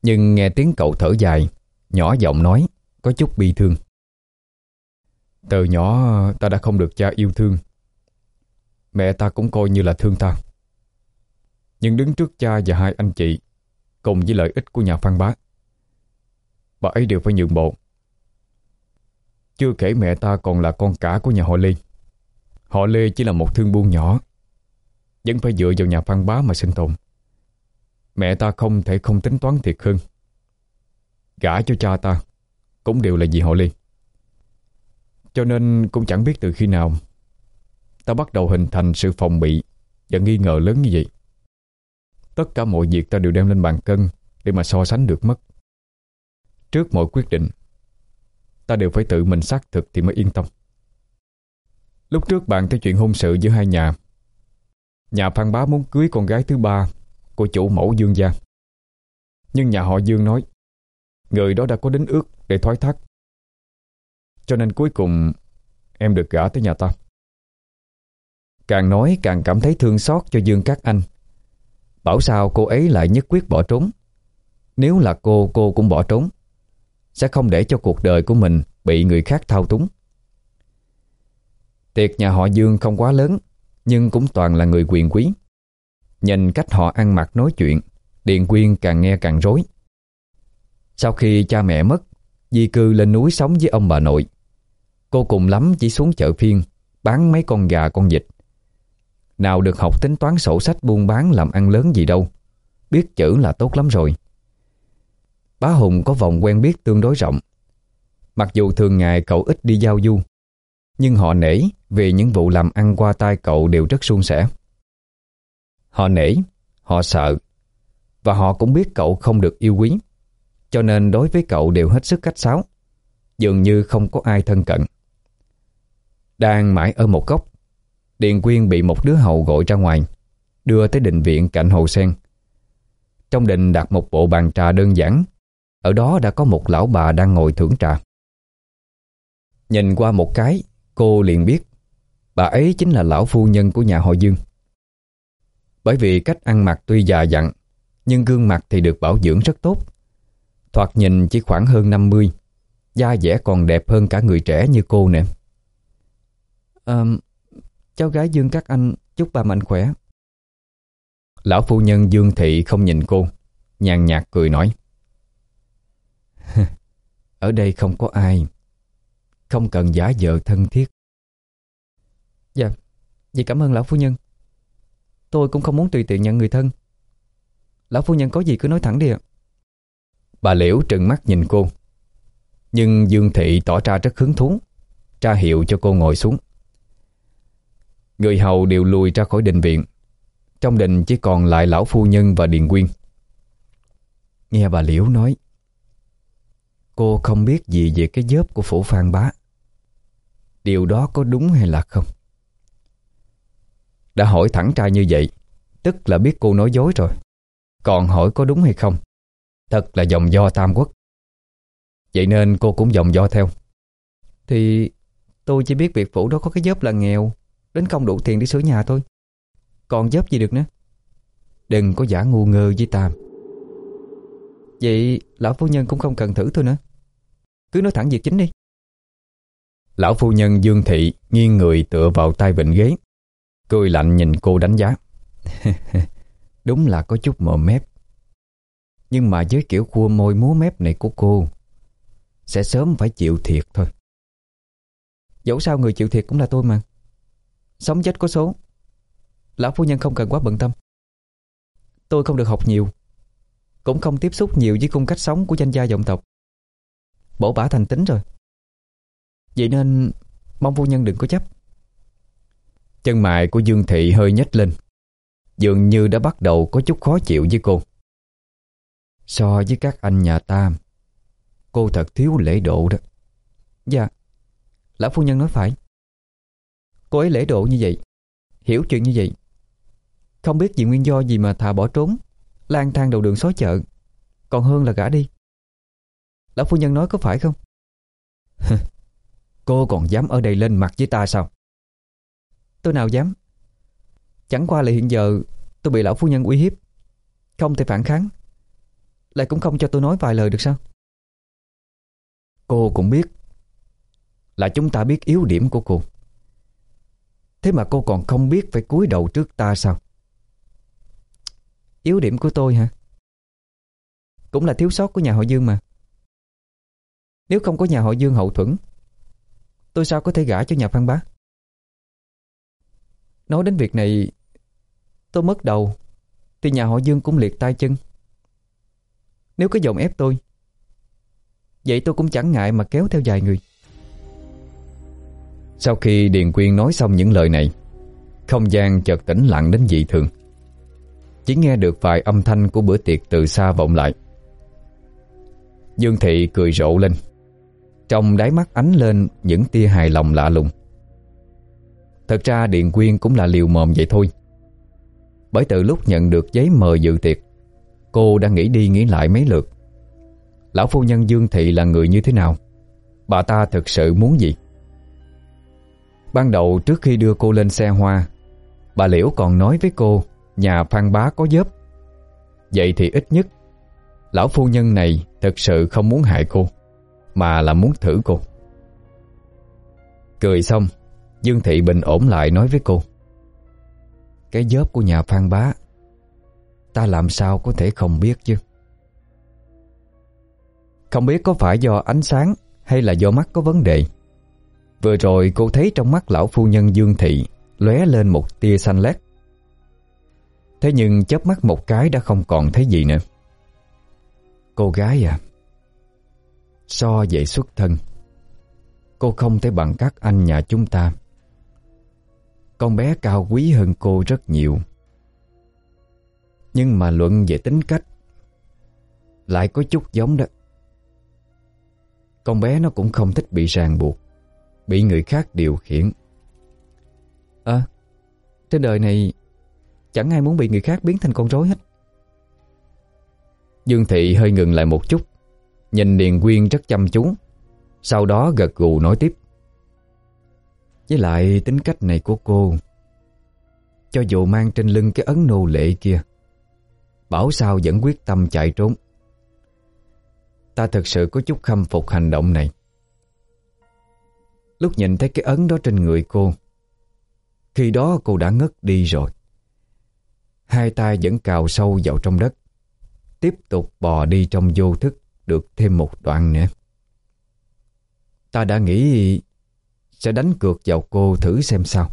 Nhưng nghe tiếng cậu thở dài, Nhỏ giọng nói, Có chút bi thương. Từ nhỏ, ta đã không được cha yêu thương. Mẹ ta cũng coi như là thương ta. Nhưng đứng trước cha và hai anh chị, Cùng với lợi ích của nhà Phan Bá, Bà ấy đều phải nhượng bộ. Chưa kể mẹ ta còn là con cả của nhà họ Lê. Họ Lê chỉ là một thương buôn nhỏ, Vẫn phải dựa vào nhà Phan Bá mà sinh tồn. Mẹ ta không thể không tính toán thiệt hơn. Gả cho cha ta Cũng đều là vì họ Lê Cho nên cũng chẳng biết từ khi nào Ta bắt đầu hình thành sự phòng bị Và nghi ngờ lớn như vậy. Tất cả mọi việc ta đều đem lên bàn cân Để mà so sánh được mất. Trước mọi quyết định, Ta đều phải tự mình xác thực thì mới yên tâm. Lúc trước bạn tới chuyện hôn sự giữa hai nhà Nhà Phan Bá muốn cưới con gái thứ ba của chủ mẫu Dương Gia. Nhưng nhà họ Dương nói Người đó đã có đến ước để thoái thác. Cho nên cuối cùng Em được gả tới nhà ta. Càng nói càng cảm thấy thương xót cho Dương Các Anh. Bảo sao cô ấy lại nhất quyết bỏ trốn? Nếu là cô, cô cũng bỏ trốn Sẽ không để cho cuộc đời của mình Bị người khác thao túng. Tiệc nhà họ Dương không quá lớn Nhưng cũng toàn là người quyền quý. Nhìn cách họ ăn mặc nói chuyện, Điền Quyên càng nghe càng rối. Sau khi cha mẹ mất, Di cư lên núi sống với ông bà nội. Cô cùng lắm chỉ xuống chợ phiên, Bán mấy con gà con vịt. Nào được học tính toán sổ sách buôn bán làm ăn lớn gì đâu, Biết chữ là tốt lắm rồi. Bá Hùng có vòng quen biết tương đối rộng. Mặc dù thường ngày cậu ít đi giao du, Nhưng họ nể vì những vụ làm ăn qua tay cậu đều rất suôn sẻ. Họ nể, họ sợ Và họ cũng biết cậu không được yêu quý. Cho nên đối với cậu đều hết sức cách sáo Dường như không có ai thân cận. Đang mãi ở một góc Điền Quyên bị một đứa hầu gọi ra ngoài Đưa tới đình viện cạnh hồ sen. Trong đình đặt một bộ bàn trà đơn giản Ở đó đã có một lão bà đang ngồi thưởng trà. Nhìn qua một cái Cô liền biết Bà ấy chính là lão phu nhân của nhà họ Dương. Bởi vì cách ăn mặc tuy già dặn Nhưng gương mặt thì được bảo dưỡng rất tốt. Thoạt nhìn chỉ khoảng hơn 50 Da dẻ còn đẹp hơn cả người trẻ như cô nè à, Cháu gái Dương các anh Chúc bà mạnh khỏe. Lão phu nhân Dương Thị không nhìn cô Nhàn nhạt cười nói. Ở đây không có ai Không cần giả vờ thân thiết. Dạ Vậy cảm ơn lão phu nhân. Tôi cũng không muốn tùy tiện nhận người thân. Lão phu nhân có gì cứ nói thẳng đi ạ. Bà Liễu trừng mắt nhìn cô. Nhưng Dương Thị tỏ ra rất hứng thú Tra hiệu cho cô ngồi xuống. Người hầu đều lùi ra khỏi đình viện. Trong đình chỉ còn lại lão phu nhân và Điền Quyên. Nghe bà Liễu nói, Cô không biết gì về cái dớp của phủ Phan Bá. Điều đó có đúng hay là không? Đã hỏi thẳng trai như vậy, Tức là biết cô nói dối rồi. Còn hỏi có đúng hay không? Thật là dòng do tam quốc. Vậy nên cô cũng dòng do theo. Thì tôi chỉ biết việc phủ đó có cái dớp là nghèo, Đến không đủ tiền để sửa nhà thôi. Còn dớp gì được nữa? Đừng có giả ngu ngơ với Tam. Vậy lão phu nhân cũng không cần thử thôi nữa. Cứ nói thẳng việc chính đi. Lão phu nhân Dương Thị nghiêng người tựa vào tay vịnh ghế. Cười lạnh nhìn cô đánh giá. Đúng là có chút mờ mép. Nhưng mà với kiểu cua môi múa mép này của cô, Sẽ sớm phải chịu thiệt thôi. Dẫu sao người chịu thiệt cũng là tôi mà. Sống chết có số. Lão phu nhân không cần quá bận tâm. Tôi không được học nhiều, Cũng không tiếp xúc nhiều với cung cách sống của danh gia vọng tộc. Bổ bả thành tính rồi. Vậy nên Mong phu nhân đừng có chấp. Chân mại của Dương Thị hơi nhếch lên. Dường như đã bắt đầu có chút khó chịu với cô. So với các anh nhà Tam, Cô thật thiếu lễ độ đó. Dạ Lão phu nhân nói phải. Cô ấy lễ độ như vậy, Hiểu chuyện như vậy. Không biết vì nguyên do gì mà thà bỏ trốn, lang thang đầu đường xói chợ. Còn hơn là gã đi. Lão phu nhân nói có phải không? Cô còn dám ở đây lên mặt với ta sao? Tôi nào dám? Chẳng qua là hiện giờ tôi bị lão phu nhân uy hiếp. Không thể phản kháng. Lại cũng không cho tôi nói vài lời được sao? Cô cũng biết. Là chúng ta biết yếu điểm của cô. Thế mà cô còn không biết phải cúi đầu trước ta sao? Yếu điểm của tôi hả? Cũng là thiếu sót của nhà họ Dương mà. Nếu không có nhà họ Dương hậu thuẫn, Tôi sao có thể gả cho nhà Phan Bá? Nói đến việc này, Tôi mất đầu, Thì nhà họ Dương cũng liệt tay chân. Nếu có dòng ép tôi, Vậy tôi cũng chẳng ngại mà kéo theo vài người. Sau khi Điền Quyên nói xong những lời này, Không gian chợt tĩnh lặng đến dị thường. Chỉ nghe được vài âm thanh của bữa tiệc từ xa vọng lại. Dương Thị cười rộ lên, Trong đáy mắt ánh lên những tia hài lòng lạ lùng. Thật ra Điện Quyên cũng là liều mồm vậy thôi. Bởi từ lúc nhận được giấy mời dự tiệc, Cô đã nghĩ đi nghĩ lại mấy lượt. Lão phu nhân Dương Thị là người như thế nào? Bà ta thực sự muốn gì? Ban đầu trước khi đưa cô lên xe hoa, Bà Liễu còn nói với cô Nhà Phan Bá có dớp. Vậy thì ít nhất, Lão phu nhân này thực sự không muốn hại cô, Mà là muốn thử cô. Cười xong Dương Thị bình ổn lại nói với cô. Cái dớp của nhà Phan Bá, Ta làm sao có thể không biết chứ? Không biết có phải do ánh sáng Hay là do mắt có vấn đề. Vừa rồi cô thấy trong mắt lão phu nhân Dương Thị lóe lên một tia xanh lét. Thế nhưng chớp mắt một cái đã không còn thấy gì nữa. Cô gái à So về xuất thân, Cô không thể bằng các anh nhà chúng ta. Con bé cao quý hơn cô rất nhiều. Nhưng mà luận về tính cách, Lại có chút giống đó. Con bé nó cũng không thích bị ràng buộc, Bị người khác điều khiển. À Trên đời này Chẳng ai muốn bị người khác biến thành con rối hết. Dương Thị hơi ngừng lại một chút, Nhìn Điền Quyên rất chăm chú, Sau đó gật gù nói tiếp. Với lại tính cách này của cô, Cho dù mang trên lưng cái ấn nô lệ kia, Bảo sao vẫn quyết tâm chạy trốn. Ta thật sự có chút khâm phục hành động này. Lúc nhìn thấy cái ấn đó trên người cô, Khi đó cô đã ngất đi rồi. Hai tay vẫn cào sâu vào trong đất, Tiếp tục bò đi trong vô thức Được thêm một đoạn nữa. Ta đã nghĩ sẽ đánh cược vào cô thử xem sao.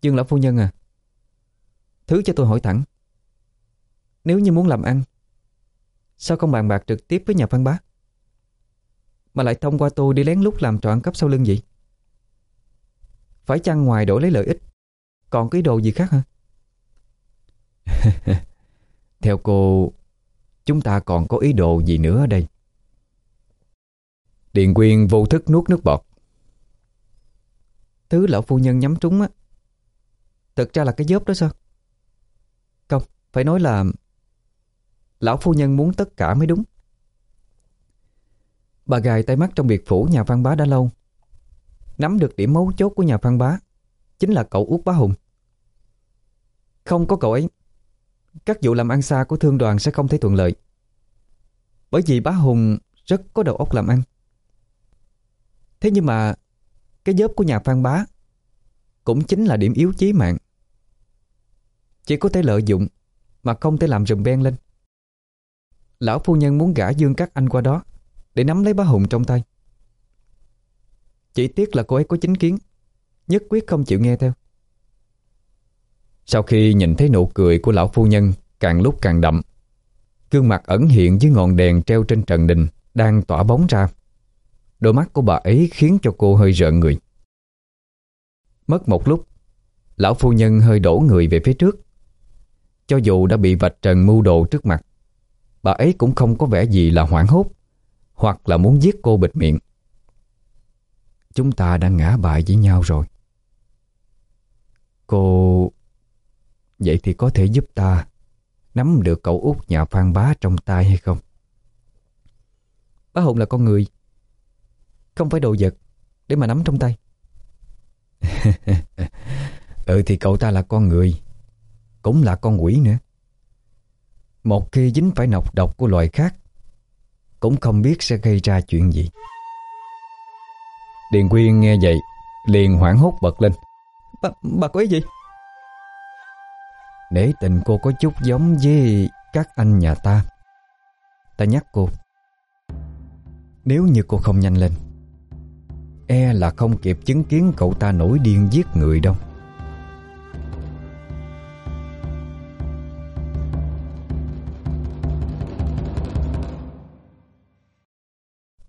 Dương lão phu nhân à Thứ cho tôi hỏi thẳng. Nếu như muốn làm ăn, Sao không bàn bạc trực tiếp với nhà văn Bá? Mà lại thông qua tôi đi lén lút làm trò ăn cắp sau lưng vậy? Phải chăng ngoài đổi lấy lợi ích, Còn cái đồ gì khác hả? Theo cô, Chúng ta còn có ý đồ gì nữa ở đây? Điện Quyên vô thức nuốt nước bọt. Thứ lão phu nhân nhắm trúng á. Thực ra là cái dớp đó sao? Không, Phải nói là Lão phu nhân muốn tất cả mới đúng. Bà gài tay mắt trong biệt phủ nhà Phan Bá đã lâu. Nắm được điểm mấu chốt của nhà Phan Bá, Chính là cậu út Bá Hùng. Không có cậu ấy, các vụ làm ăn xa của thương đoàn sẽ không thể thuận lợi. Bởi vì bá Hùng rất có đầu óc làm ăn. Thế nhưng mà cái dớp của nhà Phan Bá cũng chính là điểm yếu chí mạng. Chỉ có thể lợi dụng mà không thể làm rùm ben lên. Lão phu nhân muốn gả dương các anh qua đó để nắm lấy bá Hùng trong tay. Chỉ tiếc là cô ấy có chính kiến, nhất quyết không chịu nghe theo. Sau khi nhìn thấy nụ cười của lão phu nhân càng lúc càng đậm, gương mặt ẩn hiện dưới ngọn đèn treo trên trần đình đang tỏa bóng ra. Đôi mắt của bà ấy khiến cho cô hơi rợn người. Mất một lúc, lão phu nhân hơi đổ người về phía trước. Cho dù đã bị vạch trần mưu đồ trước mặt, bà ấy cũng không có vẻ gì là hoảng hốt hoặc là muốn giết cô bịt miệng. Chúng ta đã ngã bại với nhau rồi. Cô Vậy thì có thể giúp ta Nắm được cậu út nhà Phan Bá trong tay hay không? Bá Hùng là con người không phải đồ vật Để mà nắm trong tay. Ừ thì cậu ta là con người Cũng là con quỷ nữa. Một khi dính phải nọc độc của loài khác Cũng không biết sẽ gây ra chuyện gì. Điền Quyên nghe vậy Liền hoảng hốt bật lên. Bà, bà có ý gì? Để tình cô có chút giống với các anh nhà ta. Ta nhắc cô. Nếu như cô không nhanh lên E là không kịp chứng kiến cậu ta nổi điên giết người đâu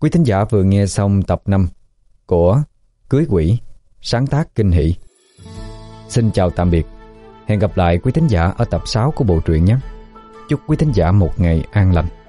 Quý thính giả vừa nghe xong tập 5 của Cưới Quỷ, Sáng tác Kinh Hỷ. Xin chào tạm biệt. Hẹn gặp lại quý thính giả ở tập 6 của bộ truyện nhé. Chúc quý thính giả một ngày an lành.